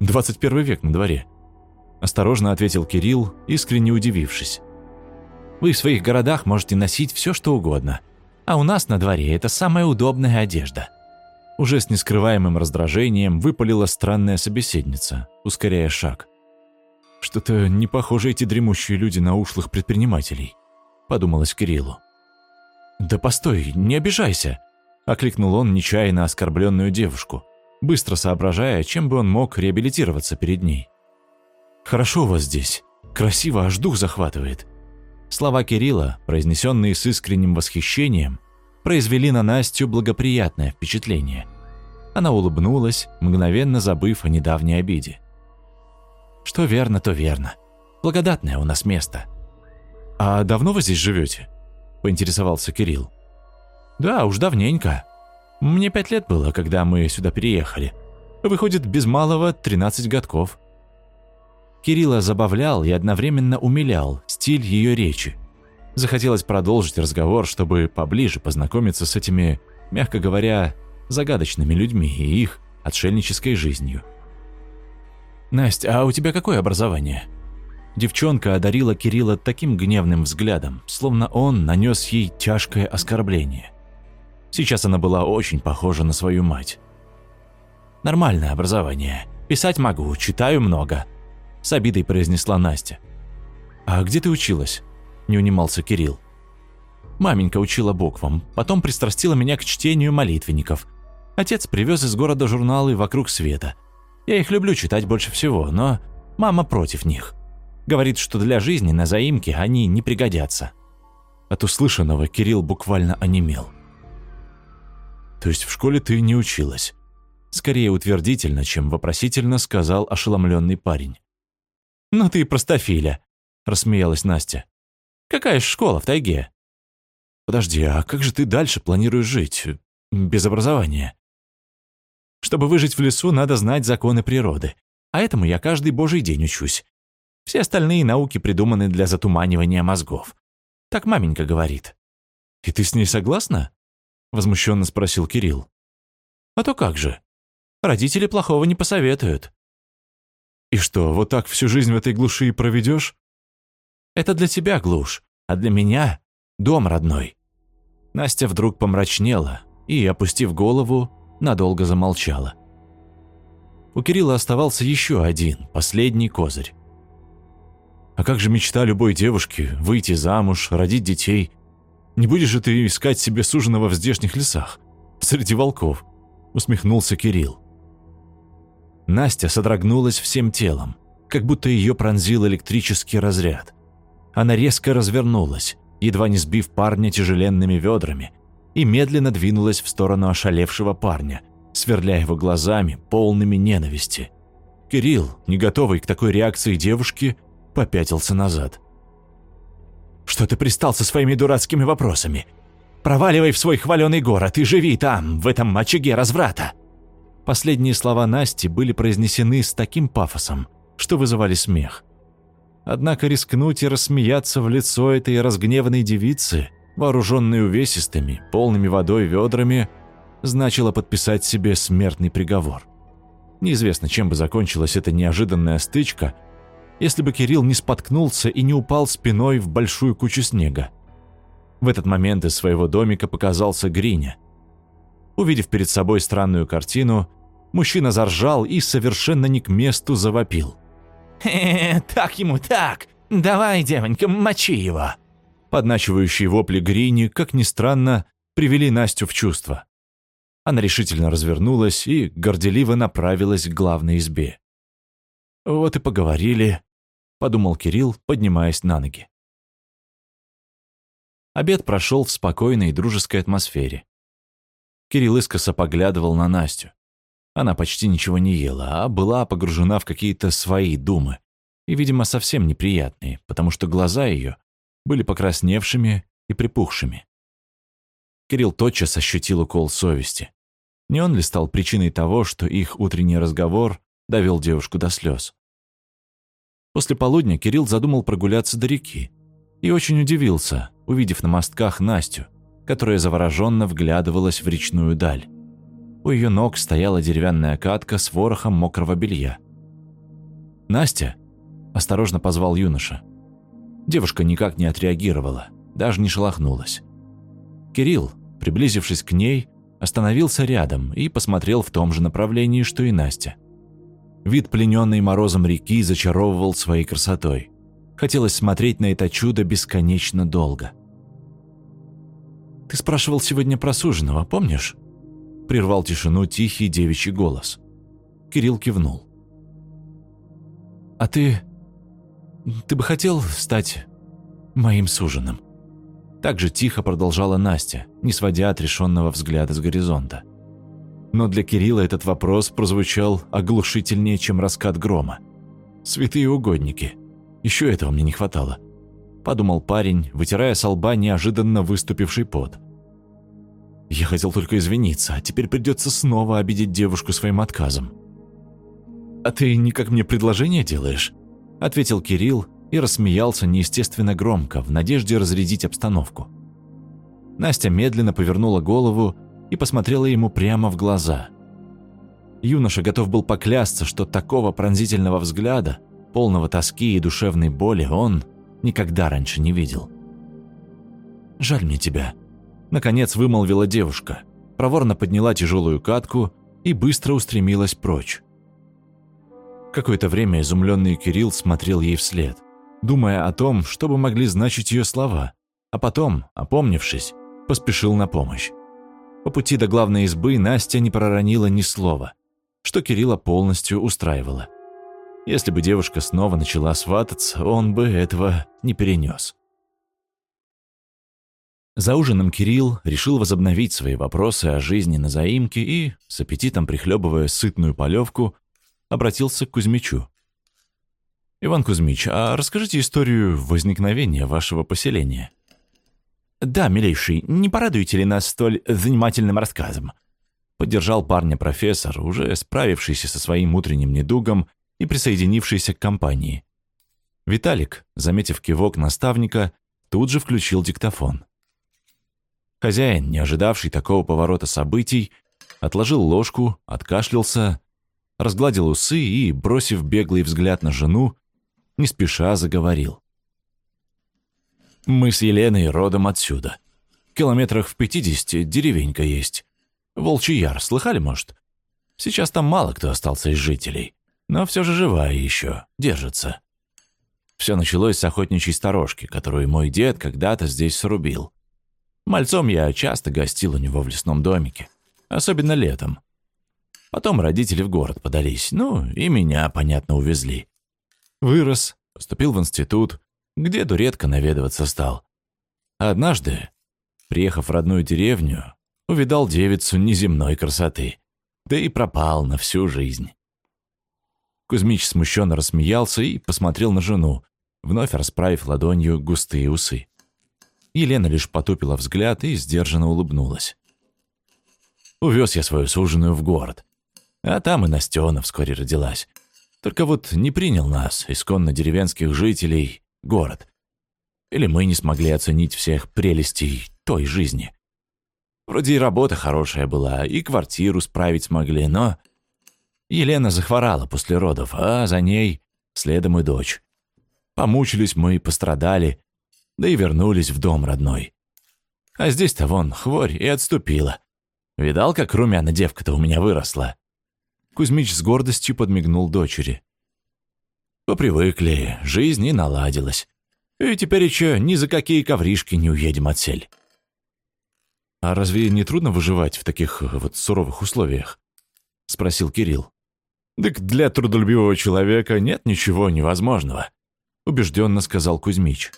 21 век на дворе», – осторожно ответил Кирилл, искренне удивившись. «Вы в своих городах можете носить все, что угодно, а у нас на дворе это самая удобная одежда». Уже с нескрываемым раздражением выпалила странная собеседница, ускоряя шаг. «Что-то не похоже эти дремущие люди на ушлых предпринимателей», – подумалось Кириллу. «Да постой, не обижайся. Окликнул он нечаянно оскорбленную девушку, быстро соображая, чем бы он мог реабилитироваться перед ней. «Хорошо у вас здесь. Красиво, аж дух захватывает». Слова Кирилла, произнесенные с искренним восхищением, произвели на Настю благоприятное впечатление. Она улыбнулась, мгновенно забыв о недавней обиде. «Что верно, то верно. Благодатное у нас место». «А давно вы здесь живете?» – поинтересовался Кирилл. «Да, уж давненько. Мне пять лет было, когда мы сюда переехали. Выходит, без малого 13 годков». Кирилла забавлял и одновременно умилял стиль ее речи. Захотелось продолжить разговор, чтобы поближе познакомиться с этими, мягко говоря, загадочными людьми и их отшельнической жизнью. «Настя, а у тебя какое образование?» Девчонка одарила Кирилла таким гневным взглядом, словно он нанес ей тяжкое оскорбление. Сейчас она была очень похожа на свою мать. «Нормальное образование. Писать могу, читаю много», – с обидой произнесла Настя. «А где ты училась?» – не унимался Кирилл. Маменька учила буквам, потом пристрастила меня к чтению молитвенников. Отец привез из города журналы «Вокруг света». Я их люблю читать больше всего, но мама против них. Говорит, что для жизни на заимке они не пригодятся. От услышанного Кирилл буквально онемел. То есть в школе ты не училась? Скорее утвердительно, чем вопросительно сказал ошеломленный парень. «Ну ты простофиля», – рассмеялась Настя. «Какая школа в тайге?» «Подожди, а как же ты дальше планируешь жить? Без образования?» «Чтобы выжить в лесу, надо знать законы природы. А этому я каждый божий день учусь. Все остальные науки придуманы для затуманивания мозгов. Так маменька говорит». «И ты с ней согласна?» – возмущенно спросил Кирилл. «А то как же? Родители плохого не посоветуют». «И что, вот так всю жизнь в этой глуши и проведешь?» «Это для тебя глушь, а для меня – дом родной». Настя вдруг помрачнела и, опустив голову, надолго замолчала. У Кирилла оставался еще один, последний козырь. А как же мечта любой девушки – выйти замуж, родить детей не будешь же ты искать себе суженого в здешних лесах, среди волков?» – усмехнулся Кирилл. Настя содрогнулась всем телом, как будто ее пронзил электрический разряд. Она резко развернулась, едва не сбив парня тяжеленными ведрами, и медленно двинулась в сторону ошалевшего парня, сверляя его глазами, полными ненависти. Кирилл, не готовый к такой реакции девушки, попятился назад. Что ты пристал со своими дурацкими вопросами? Проваливай в свой хваленый город и живи там, в этом очаге разврата!» Последние слова Насти были произнесены с таким пафосом, что вызывали смех. Однако рискнуть и рассмеяться в лицо этой разгневанной девицы, вооруженной увесистыми, полными водой ведрами, значило подписать себе смертный приговор. Неизвестно, чем бы закончилась эта неожиданная стычка – если бы Кирилл не споткнулся и не упал спиной в большую кучу снега. В этот момент из своего домика показался Гриня. Увидев перед собой странную картину, мужчина заржал и совершенно не к месту завопил. «Хе-хе, так ему так! Давай, девонька, мочи его!» Подначивающие вопли Грини, как ни странно, привели Настю в чувство. Она решительно развернулась и горделиво направилась к главной избе. Вот и поговорили, подумал Кирилл, поднимаясь на ноги. Обед прошел в спокойной и дружеской атмосфере. Кирилл искоса поглядывал на Настю. Она почти ничего не ела, а была погружена в какие-то свои думы, и, видимо, совсем неприятные, потому что глаза ее были покрасневшими и припухшими. Кирилл тотчас ощутил укол совести. Не он ли стал причиной того, что их утренний разговор довел девушку до слез? После полудня Кирилл задумал прогуляться до реки и очень удивился, увидев на мостках Настю, которая завороженно вглядывалась в речную даль. У ее ног стояла деревянная катка с ворохом мокрого белья. «Настя!» – осторожно позвал юноша. Девушка никак не отреагировала, даже не шелохнулась. Кирилл, приблизившись к ней, остановился рядом и посмотрел в том же направлении, что и Настя – Вид плененной морозом реки зачаровывал своей красотой. Хотелось смотреть на это чудо бесконечно долго. «Ты спрашивал сегодня про суженого, помнишь?» Прервал тишину тихий девичий голос. Кирилл кивнул. «А ты... ты бы хотел стать моим суженым?» Так же тихо продолжала Настя, не сводя отрешенного взгляда с горизонта. Но для Кирилла этот вопрос прозвучал оглушительнее, чем раскат грома. «Святые угодники. Еще этого мне не хватало», – подумал парень, вытирая с лба неожиданно выступивший пот. «Я хотел только извиниться, а теперь придется снова обидеть девушку своим отказом». «А ты никак мне предложение делаешь?» – ответил Кирилл и рассмеялся неестественно громко, в надежде разрядить обстановку. Настя медленно повернула голову и посмотрела ему прямо в глаза. Юноша готов был поклясться, что такого пронзительного взгляда, полного тоски и душевной боли, он никогда раньше не видел. «Жаль мне тебя», — наконец вымолвила девушка, проворно подняла тяжелую катку и быстро устремилась прочь. Какое-то время изумленный Кирилл смотрел ей вслед, думая о том, что бы могли значить ее слова, а потом, опомнившись, поспешил на помощь. По пути до главной избы Настя не проронила ни слова, что Кирилла полностью устраивало. Если бы девушка снова начала свататься, он бы этого не перенес. За ужином Кирилл решил возобновить свои вопросы о жизни на заимке и, с аппетитом прихлебывая сытную полевку, обратился к Кузьмичу. «Иван Кузьмич, а расскажите историю возникновения вашего поселения». «Да, милейший, не порадуете ли нас столь занимательным рассказом?» Поддержал парня профессор, уже справившийся со своим утренним недугом и присоединившийся к компании. Виталик, заметив кивок наставника, тут же включил диктофон. Хозяин, не ожидавший такого поворота событий, отложил ложку, откашлялся, разгладил усы и, бросив беглый взгляд на жену, не спеша заговорил. Мы с Еленой родом отсюда. Километрах в пятидесяти деревенька есть. Волчий Яр, слыхали, может? Сейчас там мало кто остался из жителей, но все же живая еще, держится. Все началось с охотничьей сторожки, которую мой дед когда-то здесь срубил. Мальцом я часто гостил у него в лесном домике, особенно летом. Потом родители в город подались, ну и меня, понятно, увезли. Вырос, поступил в институт, к деду редко наведываться стал. Однажды, приехав в родную деревню, увидал девицу неземной красоты, да и пропал на всю жизнь. Кузьмич смущенно рассмеялся и посмотрел на жену, вновь расправив ладонью густые усы. Елена лишь потупила взгляд и сдержанно улыбнулась. Увез я свою суженую в город, а там и Настена вскоре родилась. Только вот не принял нас, исконно деревенских жителей, город. Или мы не смогли оценить всех прелестей той жизни. Вроде и работа хорошая была, и квартиру справить смогли, но... Елена захворала после родов, а за ней следом и дочь. Помучились мы, пострадали, да и вернулись в дом родной. А здесь-то вон хворь и отступила. Видал, как румяна девка-то у меня выросла? Кузьмич с гордостью подмигнул дочери. Попривыкли, жизнь и наладилась. И теперь еще ни за какие ковришки не уедем от сель. «А разве не трудно выживать в таких вот суровых условиях?» — спросил Кирилл. «Так для трудолюбивого человека нет ничего невозможного», — убежденно сказал Кузьмич.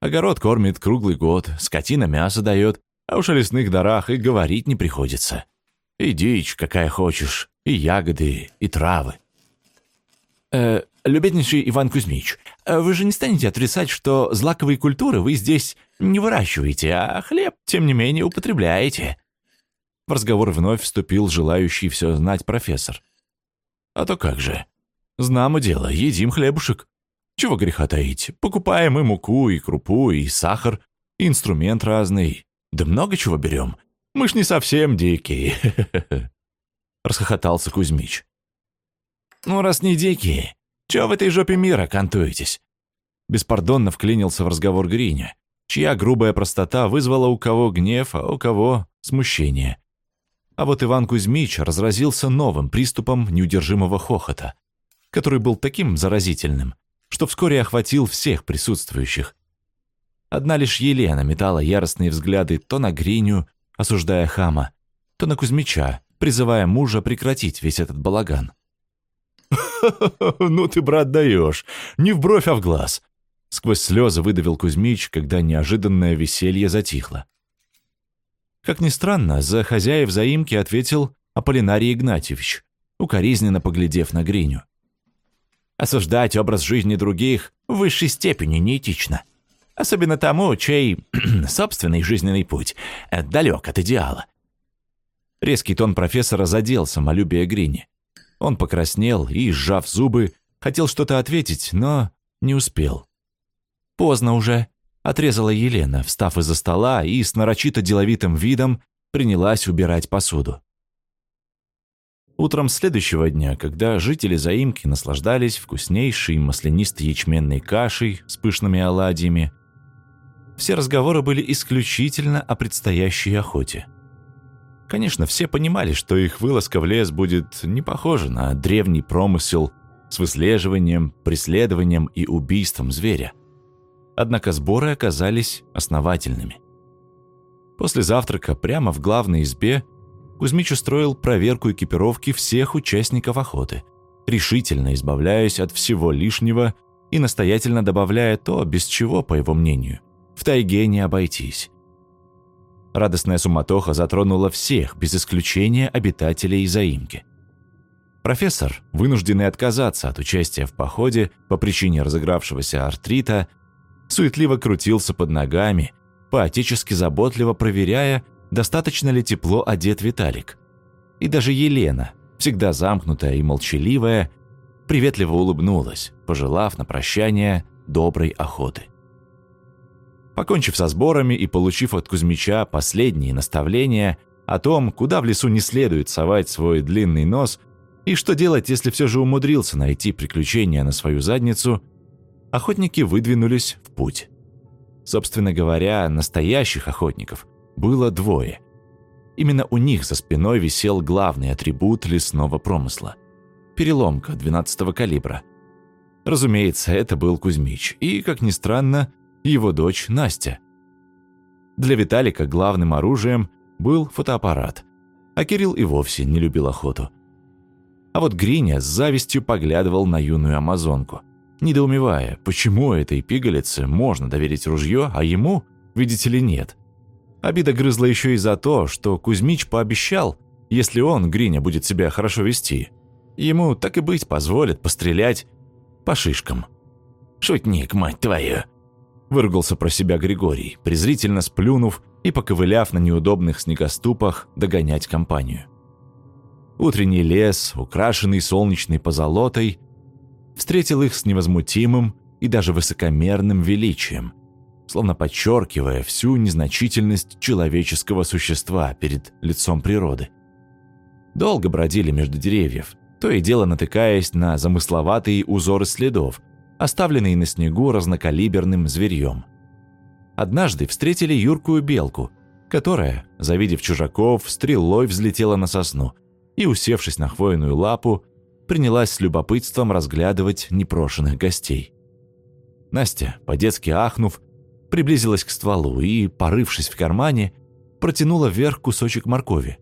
«Огород кормит круглый год, скотина мясо дает, а уж о лесных дарах и говорить не приходится. И дичь, какая хочешь, и ягоды, и травы. «Э, любезнейший Иван Кузьмич, э, вы же не станете отрицать, что злаковые культуры вы здесь не выращиваете, а хлеб, тем не менее, употребляете?» В разговор вновь вступил желающий все знать профессор. «А то как же. Знамо дело, едим хлебушек. Чего греха таить, покупаем и муку, и крупу, и сахар, и инструмент разный. Да много чего берем. Мы ж не совсем дикие. Расхохотался Кузьмич. «Ну, раз не дикие, чё в этой жопе мира кантуетесь?» Беспардонно вклинился в разговор Гриня, чья грубая простота вызвала у кого гнев, а у кого смущение. А вот Иван Кузьмич разразился новым приступом неудержимого хохота, который был таким заразительным, что вскоре охватил всех присутствующих. Одна лишь Елена метала яростные взгляды то на Гриню, осуждая хама, то на Кузьмича, призывая мужа прекратить весь этот балаган. «Ну ты, брат, даешь! Не в бровь, а в глаз!» Сквозь слезы выдавил Кузьмич, когда неожиданное веселье затихло. Как ни странно, за хозяев заимки ответил Аполлинарий Игнатьевич, укоризненно поглядев на Гриню. «Осуждать образ жизни других в высшей степени неэтично. Особенно тому, чей собственный жизненный путь далек от идеала». Резкий тон профессора задел самолюбие Грини. Он покраснел и, сжав зубы, хотел что-то ответить, но не успел. «Поздно уже», — отрезала Елена, встав из-за стола и с нарочито деловитым видом принялась убирать посуду. Утром следующего дня, когда жители заимки наслаждались вкуснейшей маслянистой ячменной кашей с пышными оладьями, все разговоры были исключительно о предстоящей охоте. Конечно, все понимали, что их вылазка в лес будет не похожа на древний промысел с выслеживанием, преследованием и убийством зверя. Однако сборы оказались основательными. После завтрака прямо в главной избе Кузьмич устроил проверку экипировки всех участников охоты, решительно избавляясь от всего лишнего и настоятельно добавляя то, без чего, по его мнению, в тайге не обойтись. Радостная суматоха затронула всех, без исключения обитателей заимки. Профессор, вынужденный отказаться от участия в походе по причине разыгравшегося артрита, суетливо крутился под ногами, поотечески заботливо проверяя, достаточно ли тепло одет Виталик. И даже Елена, всегда замкнутая и молчаливая, приветливо улыбнулась, пожелав на прощание доброй охоты. Покончив со сборами и получив от Кузьмича последние наставления о том, куда в лесу не следует совать свой длинный нос и что делать, если все же умудрился найти приключения на свою задницу, охотники выдвинулись в путь. Собственно говоря, настоящих охотников было двое. Именно у них за спиной висел главный атрибут лесного промысла – переломка 12-го калибра. Разумеется, это был Кузьмич, и, как ни странно, его дочь Настя. Для Виталика главным оружием был фотоаппарат, а Кирилл и вовсе не любил охоту. А вот Гриня с завистью поглядывал на юную амазонку, недоумевая, почему этой пигалице можно доверить ружье, а ему, видите ли, нет. Обида грызла еще и за то, что Кузьмич пообещал, если он, Гриня, будет себя хорошо вести, ему так и быть позволит пострелять по шишкам. «Шутник, мать твою!» Выругался про себя Григорий, презрительно сплюнув и поковыляв на неудобных снегоступах догонять компанию. Утренний лес, украшенный солнечной позолотой, встретил их с невозмутимым и даже высокомерным величием, словно подчеркивая всю незначительность человеческого существа перед лицом природы. Долго бродили между деревьев, то и дело натыкаясь на замысловатые узоры следов – оставленный на снегу разнокалиберным зверьем. Однажды встретили юркую белку, которая, завидев чужаков, стрелой взлетела на сосну и, усевшись на хвойную лапу, принялась с любопытством разглядывать непрошенных гостей. Настя, по-детски ахнув, приблизилась к стволу и, порывшись в кармане, протянула вверх кусочек моркови.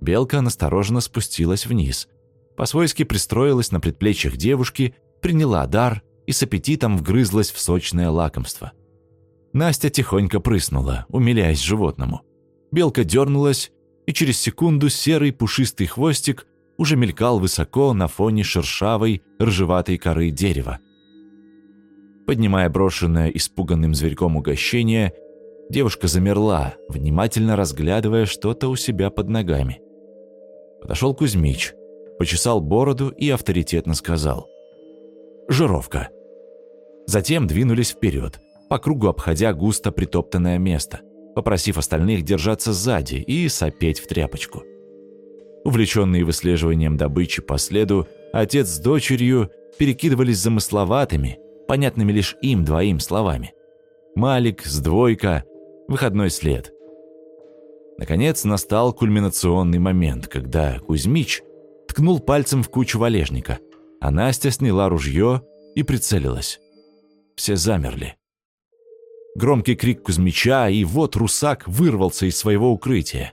Белка настороженно спустилась вниз, по-свойски пристроилась на предплечьях девушки, приняла дар и с аппетитом вгрызлась в сочное лакомство. Настя тихонько прыснула, умиляясь животному. Белка дернулась, и через секунду серый пушистый хвостик уже мелькал высоко на фоне шершавой, ржеватой коры дерева. Поднимая брошенное испуганным зверьком угощение, девушка замерла, внимательно разглядывая что-то у себя под ногами. Подошел Кузьмич, почесал бороду и авторитетно сказал «Жировка». Затем двинулись вперед, по кругу обходя густо притоптанное место, попросив остальных держаться сзади и сопеть в тряпочку. Увлеченные выслеживанием добычи по следу, отец с дочерью перекидывались замысловатыми, понятными лишь им двоим словами. Малик, сдвойка, выходной след. Наконец настал кульминационный момент, когда Кузьмич ткнул пальцем в кучу валежника, а Настя сняла ружье и прицелилась. Все замерли. Громкий крик Кузьмича, и вот русак вырвался из своего укрытия.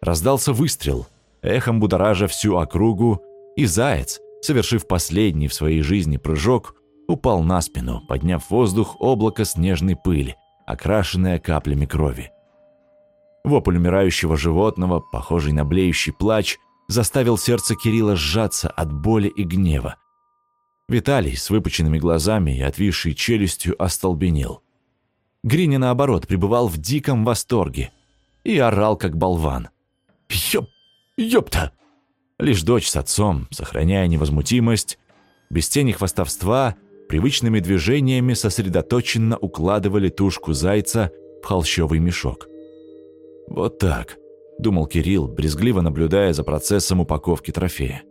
Раздался выстрел, эхом будоража всю округу, и заяц, совершив последний в своей жизни прыжок, упал на спину, подняв в воздух облако снежной пыли, окрашенное каплями крови. Вопль умирающего животного, похожий на блеющий плач, заставил сердце Кирилла сжаться от боли и гнева. Виталий с выпученными глазами и отвисшей челюстью остолбенел. Гриня, наоборот, пребывал в диком восторге и орал, как болван. «Ёп... ёпта!» Лишь дочь с отцом, сохраняя невозмутимость, без тени хвостовства, привычными движениями сосредоточенно укладывали тушку зайца в холщовый мешок. «Вот так», — думал Кирилл, брезгливо наблюдая за процессом упаковки трофея.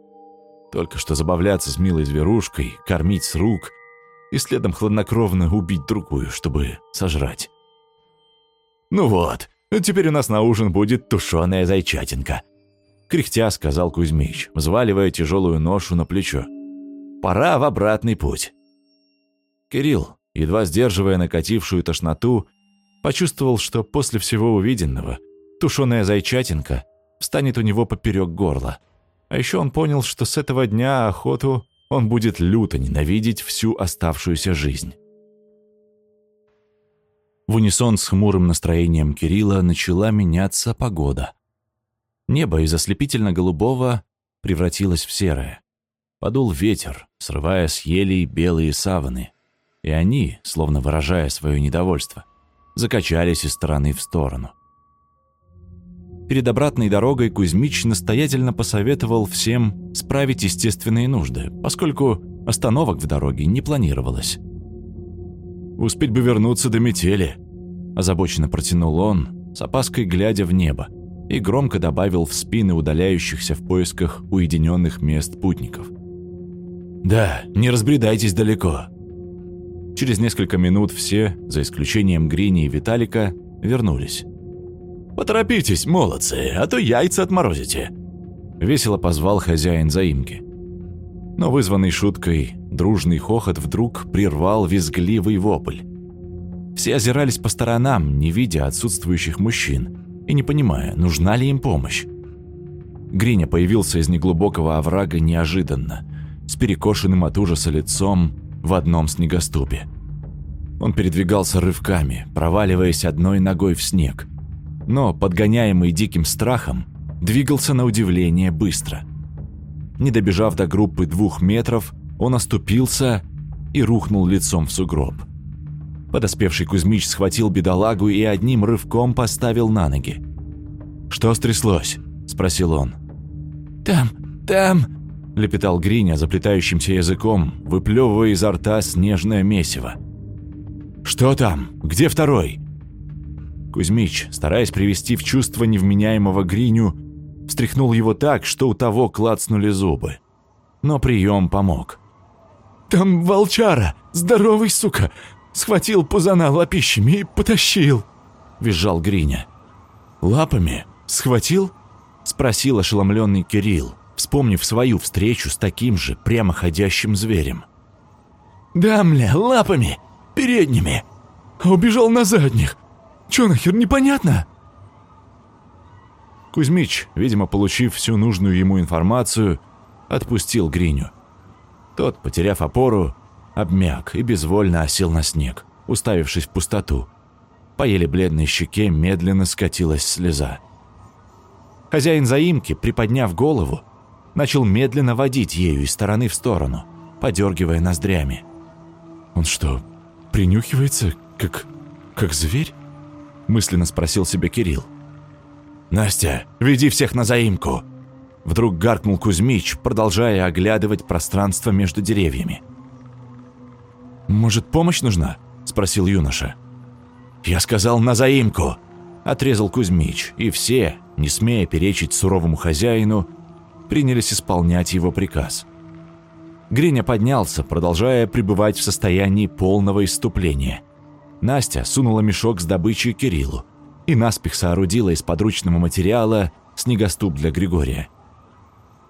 «Только что забавляться с милой зверушкой, кормить с рук и следом хладнокровно убить другую, чтобы сожрать». «Ну вот, теперь у нас на ужин будет тушеная зайчатинка», — кряхтя сказал Кузьмич, взваливая тяжелую ношу на плечо. «Пора в обратный путь». Кирилл, едва сдерживая накатившую тошноту, почувствовал, что после всего увиденного тушеная зайчатинка встанет у него поперек горла. А еще он понял, что с этого дня охоту он будет люто ненавидеть всю оставшуюся жизнь. В унисон с хмурым настроением Кирилла начала меняться погода. Небо из ослепительно-голубого превратилось в серое. Подул ветер, срывая с елей белые саваны, и они, словно выражая свое недовольство, закачались из стороны в сторону. Перед обратной дорогой Кузьмич настоятельно посоветовал всем справить естественные нужды, поскольку остановок в дороге не планировалось. «Успеть бы вернуться до метели», – озабоченно протянул он, с опаской глядя в небо, и громко добавил в спины удаляющихся в поисках уединенных мест путников. «Да, не разбредайтесь далеко». Через несколько минут все, за исключением Грини и Виталика, вернулись. «Поторопитесь, молодцы, а то яйца отморозите!» Весело позвал хозяин заимки. Но вызванный шуткой дружный хохот вдруг прервал визгливый вопль. Все озирались по сторонам, не видя отсутствующих мужчин и не понимая, нужна ли им помощь. Гриня появился из неглубокого оврага неожиданно, с перекошенным от ужаса лицом в одном снегоступе. Он передвигался рывками, проваливаясь одной ногой в снег – но, подгоняемый диким страхом, двигался на удивление быстро. Не добежав до группы двух метров, он оступился и рухнул лицом в сугроб. Подоспевший Кузьмич схватил бедолагу и одним рывком поставил на ноги. «Что стряслось?» – спросил он. «Там, там!» – лепетал Гриня заплетающимся языком, выплевывая изо рта снежное месиво. «Что там? Где второй?» Кузьмич, стараясь привести в чувство невменяемого Гриню, встряхнул его так, что у того клацнули зубы. Но прием помог. «Там волчара! Здоровый, сука! Схватил пузана лапищами и потащил!» – визжал Гриня. «Лапами? Схватил?» – спросил ошеломленный Кирилл, вспомнив свою встречу с таким же прямоходящим зверем. «Да, мля, лапами! Передними! А убежал на задних! Чё нахер, непонятно?» Кузьмич, видимо, получив всю нужную ему информацию, отпустил Гриню. Тот, потеряв опору, обмяк и безвольно осел на снег, уставившись в пустоту. По еле бледной щеке медленно скатилась слеза. Хозяин заимки, приподняв голову, начал медленно водить ею из стороны в сторону, подергивая ноздрями. «Он что, принюхивается, как... как зверь?» Мысленно спросил себя Кирилл. «Настя, веди всех на заимку!» Вдруг гаркнул Кузьмич, продолжая оглядывать пространство между деревьями. «Может, помощь нужна?» – спросил юноша. «Я сказал, на заимку!» – отрезал Кузьмич, и все, не смея перечить суровому хозяину, принялись исполнять его приказ. Гриня поднялся, продолжая пребывать в состоянии полного иступления. Настя сунула мешок с добычей Кириллу и наспех соорудила из подручного материала снегоступ для Григория.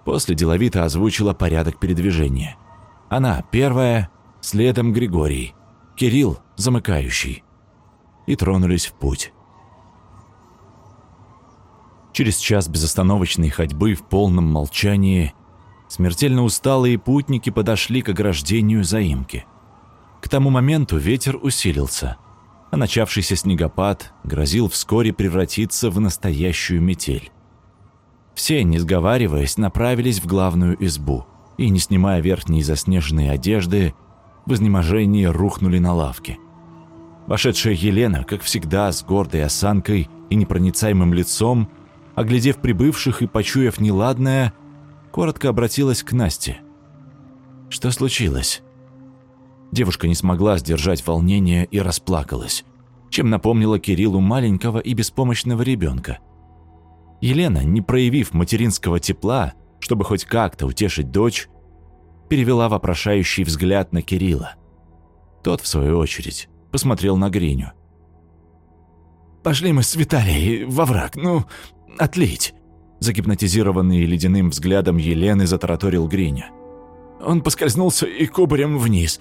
После деловито озвучила порядок передвижения. Она первая, следом Григорий, Кирилл замыкающий. и тронулись в путь. Через час безостановочной ходьбы в полном молчании смертельно усталые путники подошли к ограждению заимки. К тому моменту ветер усилился, а начавшийся снегопад грозил вскоре превратиться в настоящую метель. Все, не сговариваясь, направились в главную избу и, не снимая верхней заснеженной одежды, в изнеможении рухнули на лавке. Вошедшая Елена, как всегда, с гордой осанкой и непроницаемым лицом, оглядев прибывших и почуяв неладное, коротко обратилась к Насте. «Что случилось?» Девушка не смогла сдержать волнение и расплакалась, чем напомнила Кириллу маленького и беспомощного ребенка. Елена, не проявив материнского тепла, чтобы хоть как-то утешить дочь, перевела вопрошающий взгляд на Кирилла. Тот, в свою очередь, посмотрел на Гриню. «Пошли мы с Виталией во враг, ну, отлить!» Загипнотизированный ледяным взглядом Елены затараторил Гриня. Он поскользнулся и кубарем вниз,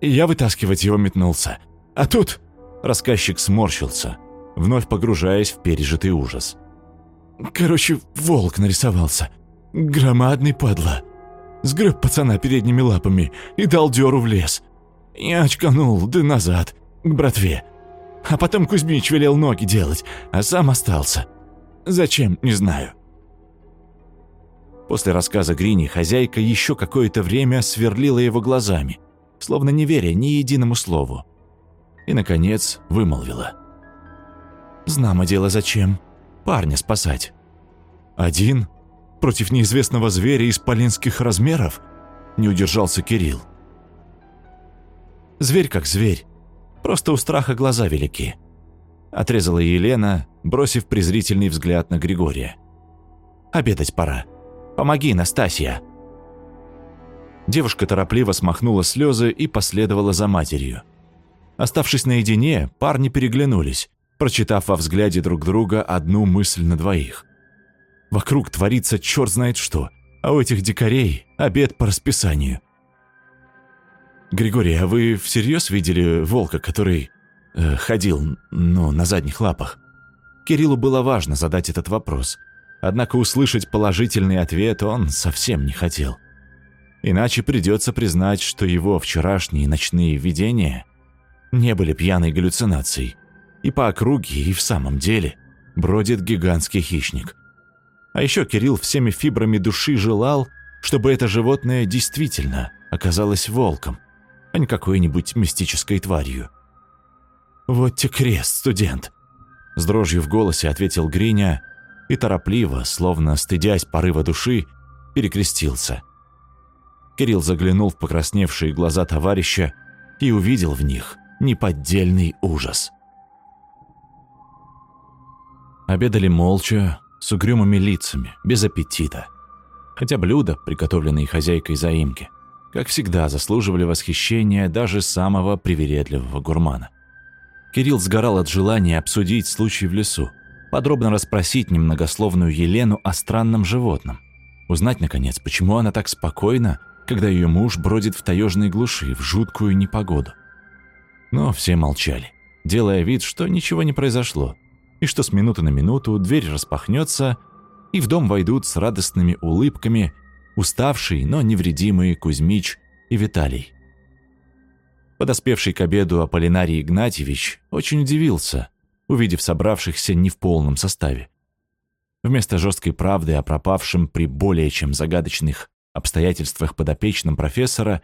я вытаскивать его метнулся. А тут... Рассказчик сморщился, вновь погружаясь в пережитый ужас. Короче, волк нарисовался. Громадный падла. Сгреб пацана передними лапами и дал дёру в лес. Я очканул, да назад, к братве. А потом Кузьмич велел ноги делать, а сам остался. Зачем, не знаю. После рассказа Грини хозяйка еще какое-то время сверлила его глазами, словно не веря ни единому слову. И, наконец, вымолвила. «Знамо дело зачем. Парня спасать. Один? Против неизвестного зверя исполинских размеров?» Не удержался Кирилл. «Зверь как зверь. Просто у страха глаза велики», — отрезала Елена, бросив презрительный взгляд на Григория. «Обедать пора. Помоги, Настасья!» Девушка торопливо смахнула слезы и последовала за матерью. Оставшись наедине, парни переглянулись, прочитав во взгляде друг друга одну мысль на двоих. Вокруг творится черт знает что, а у этих дикарей обед по расписанию. «Григорий, а вы всерьез видели волка, который э, ходил, ну, на задних лапах?» Кириллу было важно задать этот вопрос, однако услышать положительный ответ он совсем не хотел. Иначе придется признать, что его вчерашние ночные видения не были пьяной галлюцинацией, и по округе и в самом деле бродит гигантский хищник. А еще Кирилл всеми фибрами души желал, чтобы это животное действительно оказалось волком, а не какой-нибудь мистической тварью. «Вот те крест, студент!» С дрожью в голосе ответил Гриня и торопливо, словно стыдясь порыва души, перекрестился. Кирилл заглянул в покрасневшие глаза товарища и увидел в них неподдельный ужас. Обедали молча, с угрюмыми лицами, без аппетита. Хотя блюда, приготовленные хозяйкой заимки, как всегда заслуживали восхищения даже самого привередливого гурмана. Кирилл сгорал от желания обсудить случай в лесу, подробно расспросить немногословную Елену о странном животном, узнать, наконец, почему она так спокойна когда ее муж бродит в таежной глуши в жуткую непогоду. Но все молчали, делая вид, что ничего не произошло, и что с минуты на минуту дверь распахнется, и в дом войдут с радостными улыбками уставший, но невредимый Кузьмич и Виталий. Подоспевший к обеду Аполлинарий Игнатьевич очень удивился, увидев собравшихся не в полном составе. Вместо жесткой правды о пропавшем при более чем загадочных обстоятельствах подопечным профессора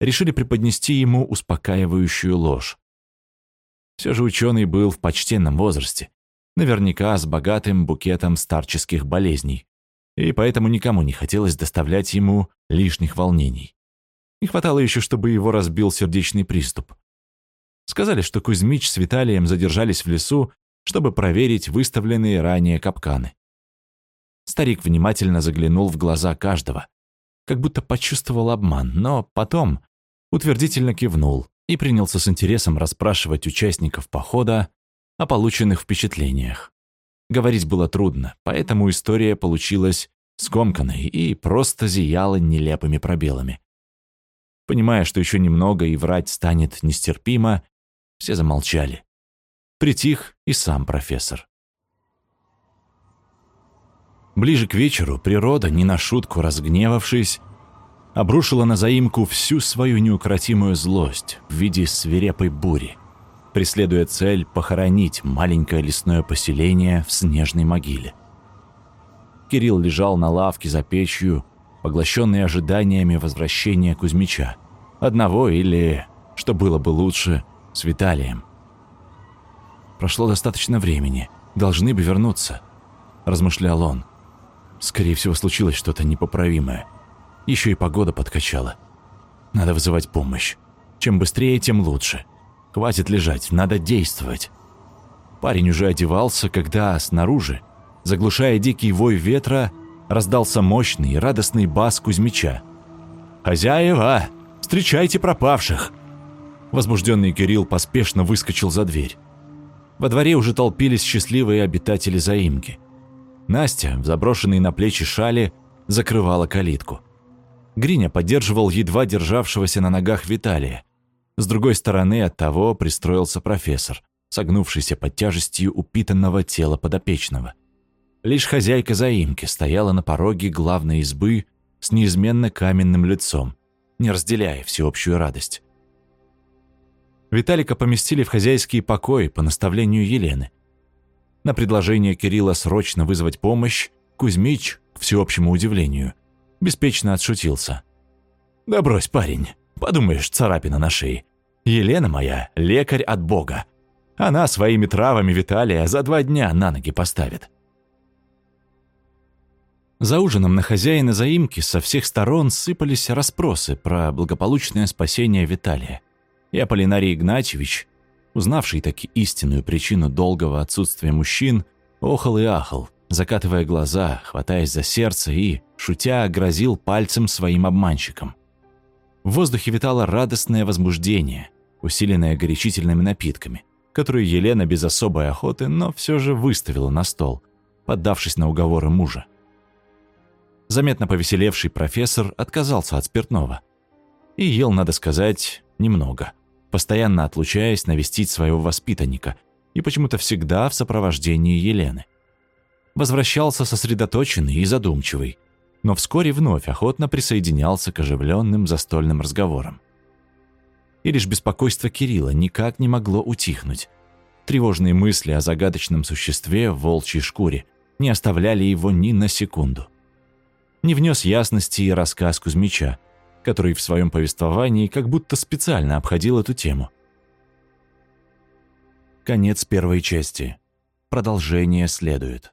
решили преподнести ему успокаивающую ложь. Все же ученый был в почтенном возрасте, наверняка с богатым букетом старческих болезней, и поэтому никому не хотелось доставлять ему лишних волнений. Не хватало еще, чтобы его разбил сердечный приступ. Сказали, что Кузьмич с Виталием задержались в лесу, чтобы проверить выставленные ранее капканы. Старик внимательно заглянул в глаза каждого, как будто почувствовал обман, но потом утвердительно кивнул и принялся с интересом расспрашивать участников похода о полученных впечатлениях. Говорить было трудно, поэтому история получилась скомканной и просто зияла нелепыми пробелами. Понимая, что еще немного и врать станет нестерпимо, все замолчали. Притих и сам профессор. Ближе к вечеру природа, не на шутку разгневавшись, обрушила на заимку всю свою неукротимую злость в виде свирепой бури, преследуя цель похоронить маленькое лесное поселение в снежной могиле. Кирилл лежал на лавке за печью, поглощенный ожиданиями возвращения Кузьмича, одного или, что было бы лучше, с Виталием. Прошло достаточно времени, должны бы вернуться, размышлял он. Скорее всего, случилось что-то непоправимое. Еще и погода подкачала. Надо вызывать помощь. Чем быстрее, тем лучше. Хватит лежать, надо действовать. Парень уже одевался, когда снаружи, заглушая дикий вой ветра, раздался мощный радостный бас Кузьмича. «Хозяева, встречайте пропавших!» Возбужденный Кирилл поспешно выскочил за дверь. Во дворе уже толпились счастливые обитатели заимки. Настя, в заброшенной на плечи шале, закрывала калитку. Гриня поддерживал едва державшегося на ногах Виталия. С другой стороны от того пристроился профессор, согнувшийся под тяжестью упитанного тела подопечного. Лишь хозяйка заимки стояла на пороге главной избы с неизменно каменным лицом, не разделяя всеобщую радость. Виталика поместили в хозяйский покой по наставлению Елены. На предложение Кирилла срочно вызвать помощь Кузьмич, к всеобщему удивлению, беспечно отшутился. «Да брось, парень, подумаешь, царапина на шее. Елена моя – лекарь от Бога. Она своими травами Виталия за два дня на ноги поставит». За ужином на хозяина заимки со всех сторон сыпались расспросы про благополучное спасение Виталия и Аполлинарий Игнатьевич, узнавший таки истинную причину долгого отсутствия мужчин, охал и ахал, закатывая глаза, хватаясь за сердце и, шутя, грозил пальцем своим обманщикам. В воздухе витало радостное возбуждение, усиленное горячительными напитками, которые Елена без особой охоты, но все же выставила на стол, поддавшись на уговоры мужа. Заметно повеселевший профессор отказался от спиртного. И ел, надо сказать, немного – постоянно отлучаясь навестить своего воспитанника и почему-то всегда в сопровождении Елены. Возвращался сосредоточенный и задумчивый, но вскоре вновь охотно присоединялся к оживленным застольным разговорам. И лишь беспокойство Кирилла никак не могло утихнуть. Тревожные мысли о загадочном существе в волчьей шкуре не оставляли его ни на секунду. Не внес ясности и рассказ Кузьмича, который в своем повествовании как будто специально обходил эту тему. Конец первой части. Продолжение следует.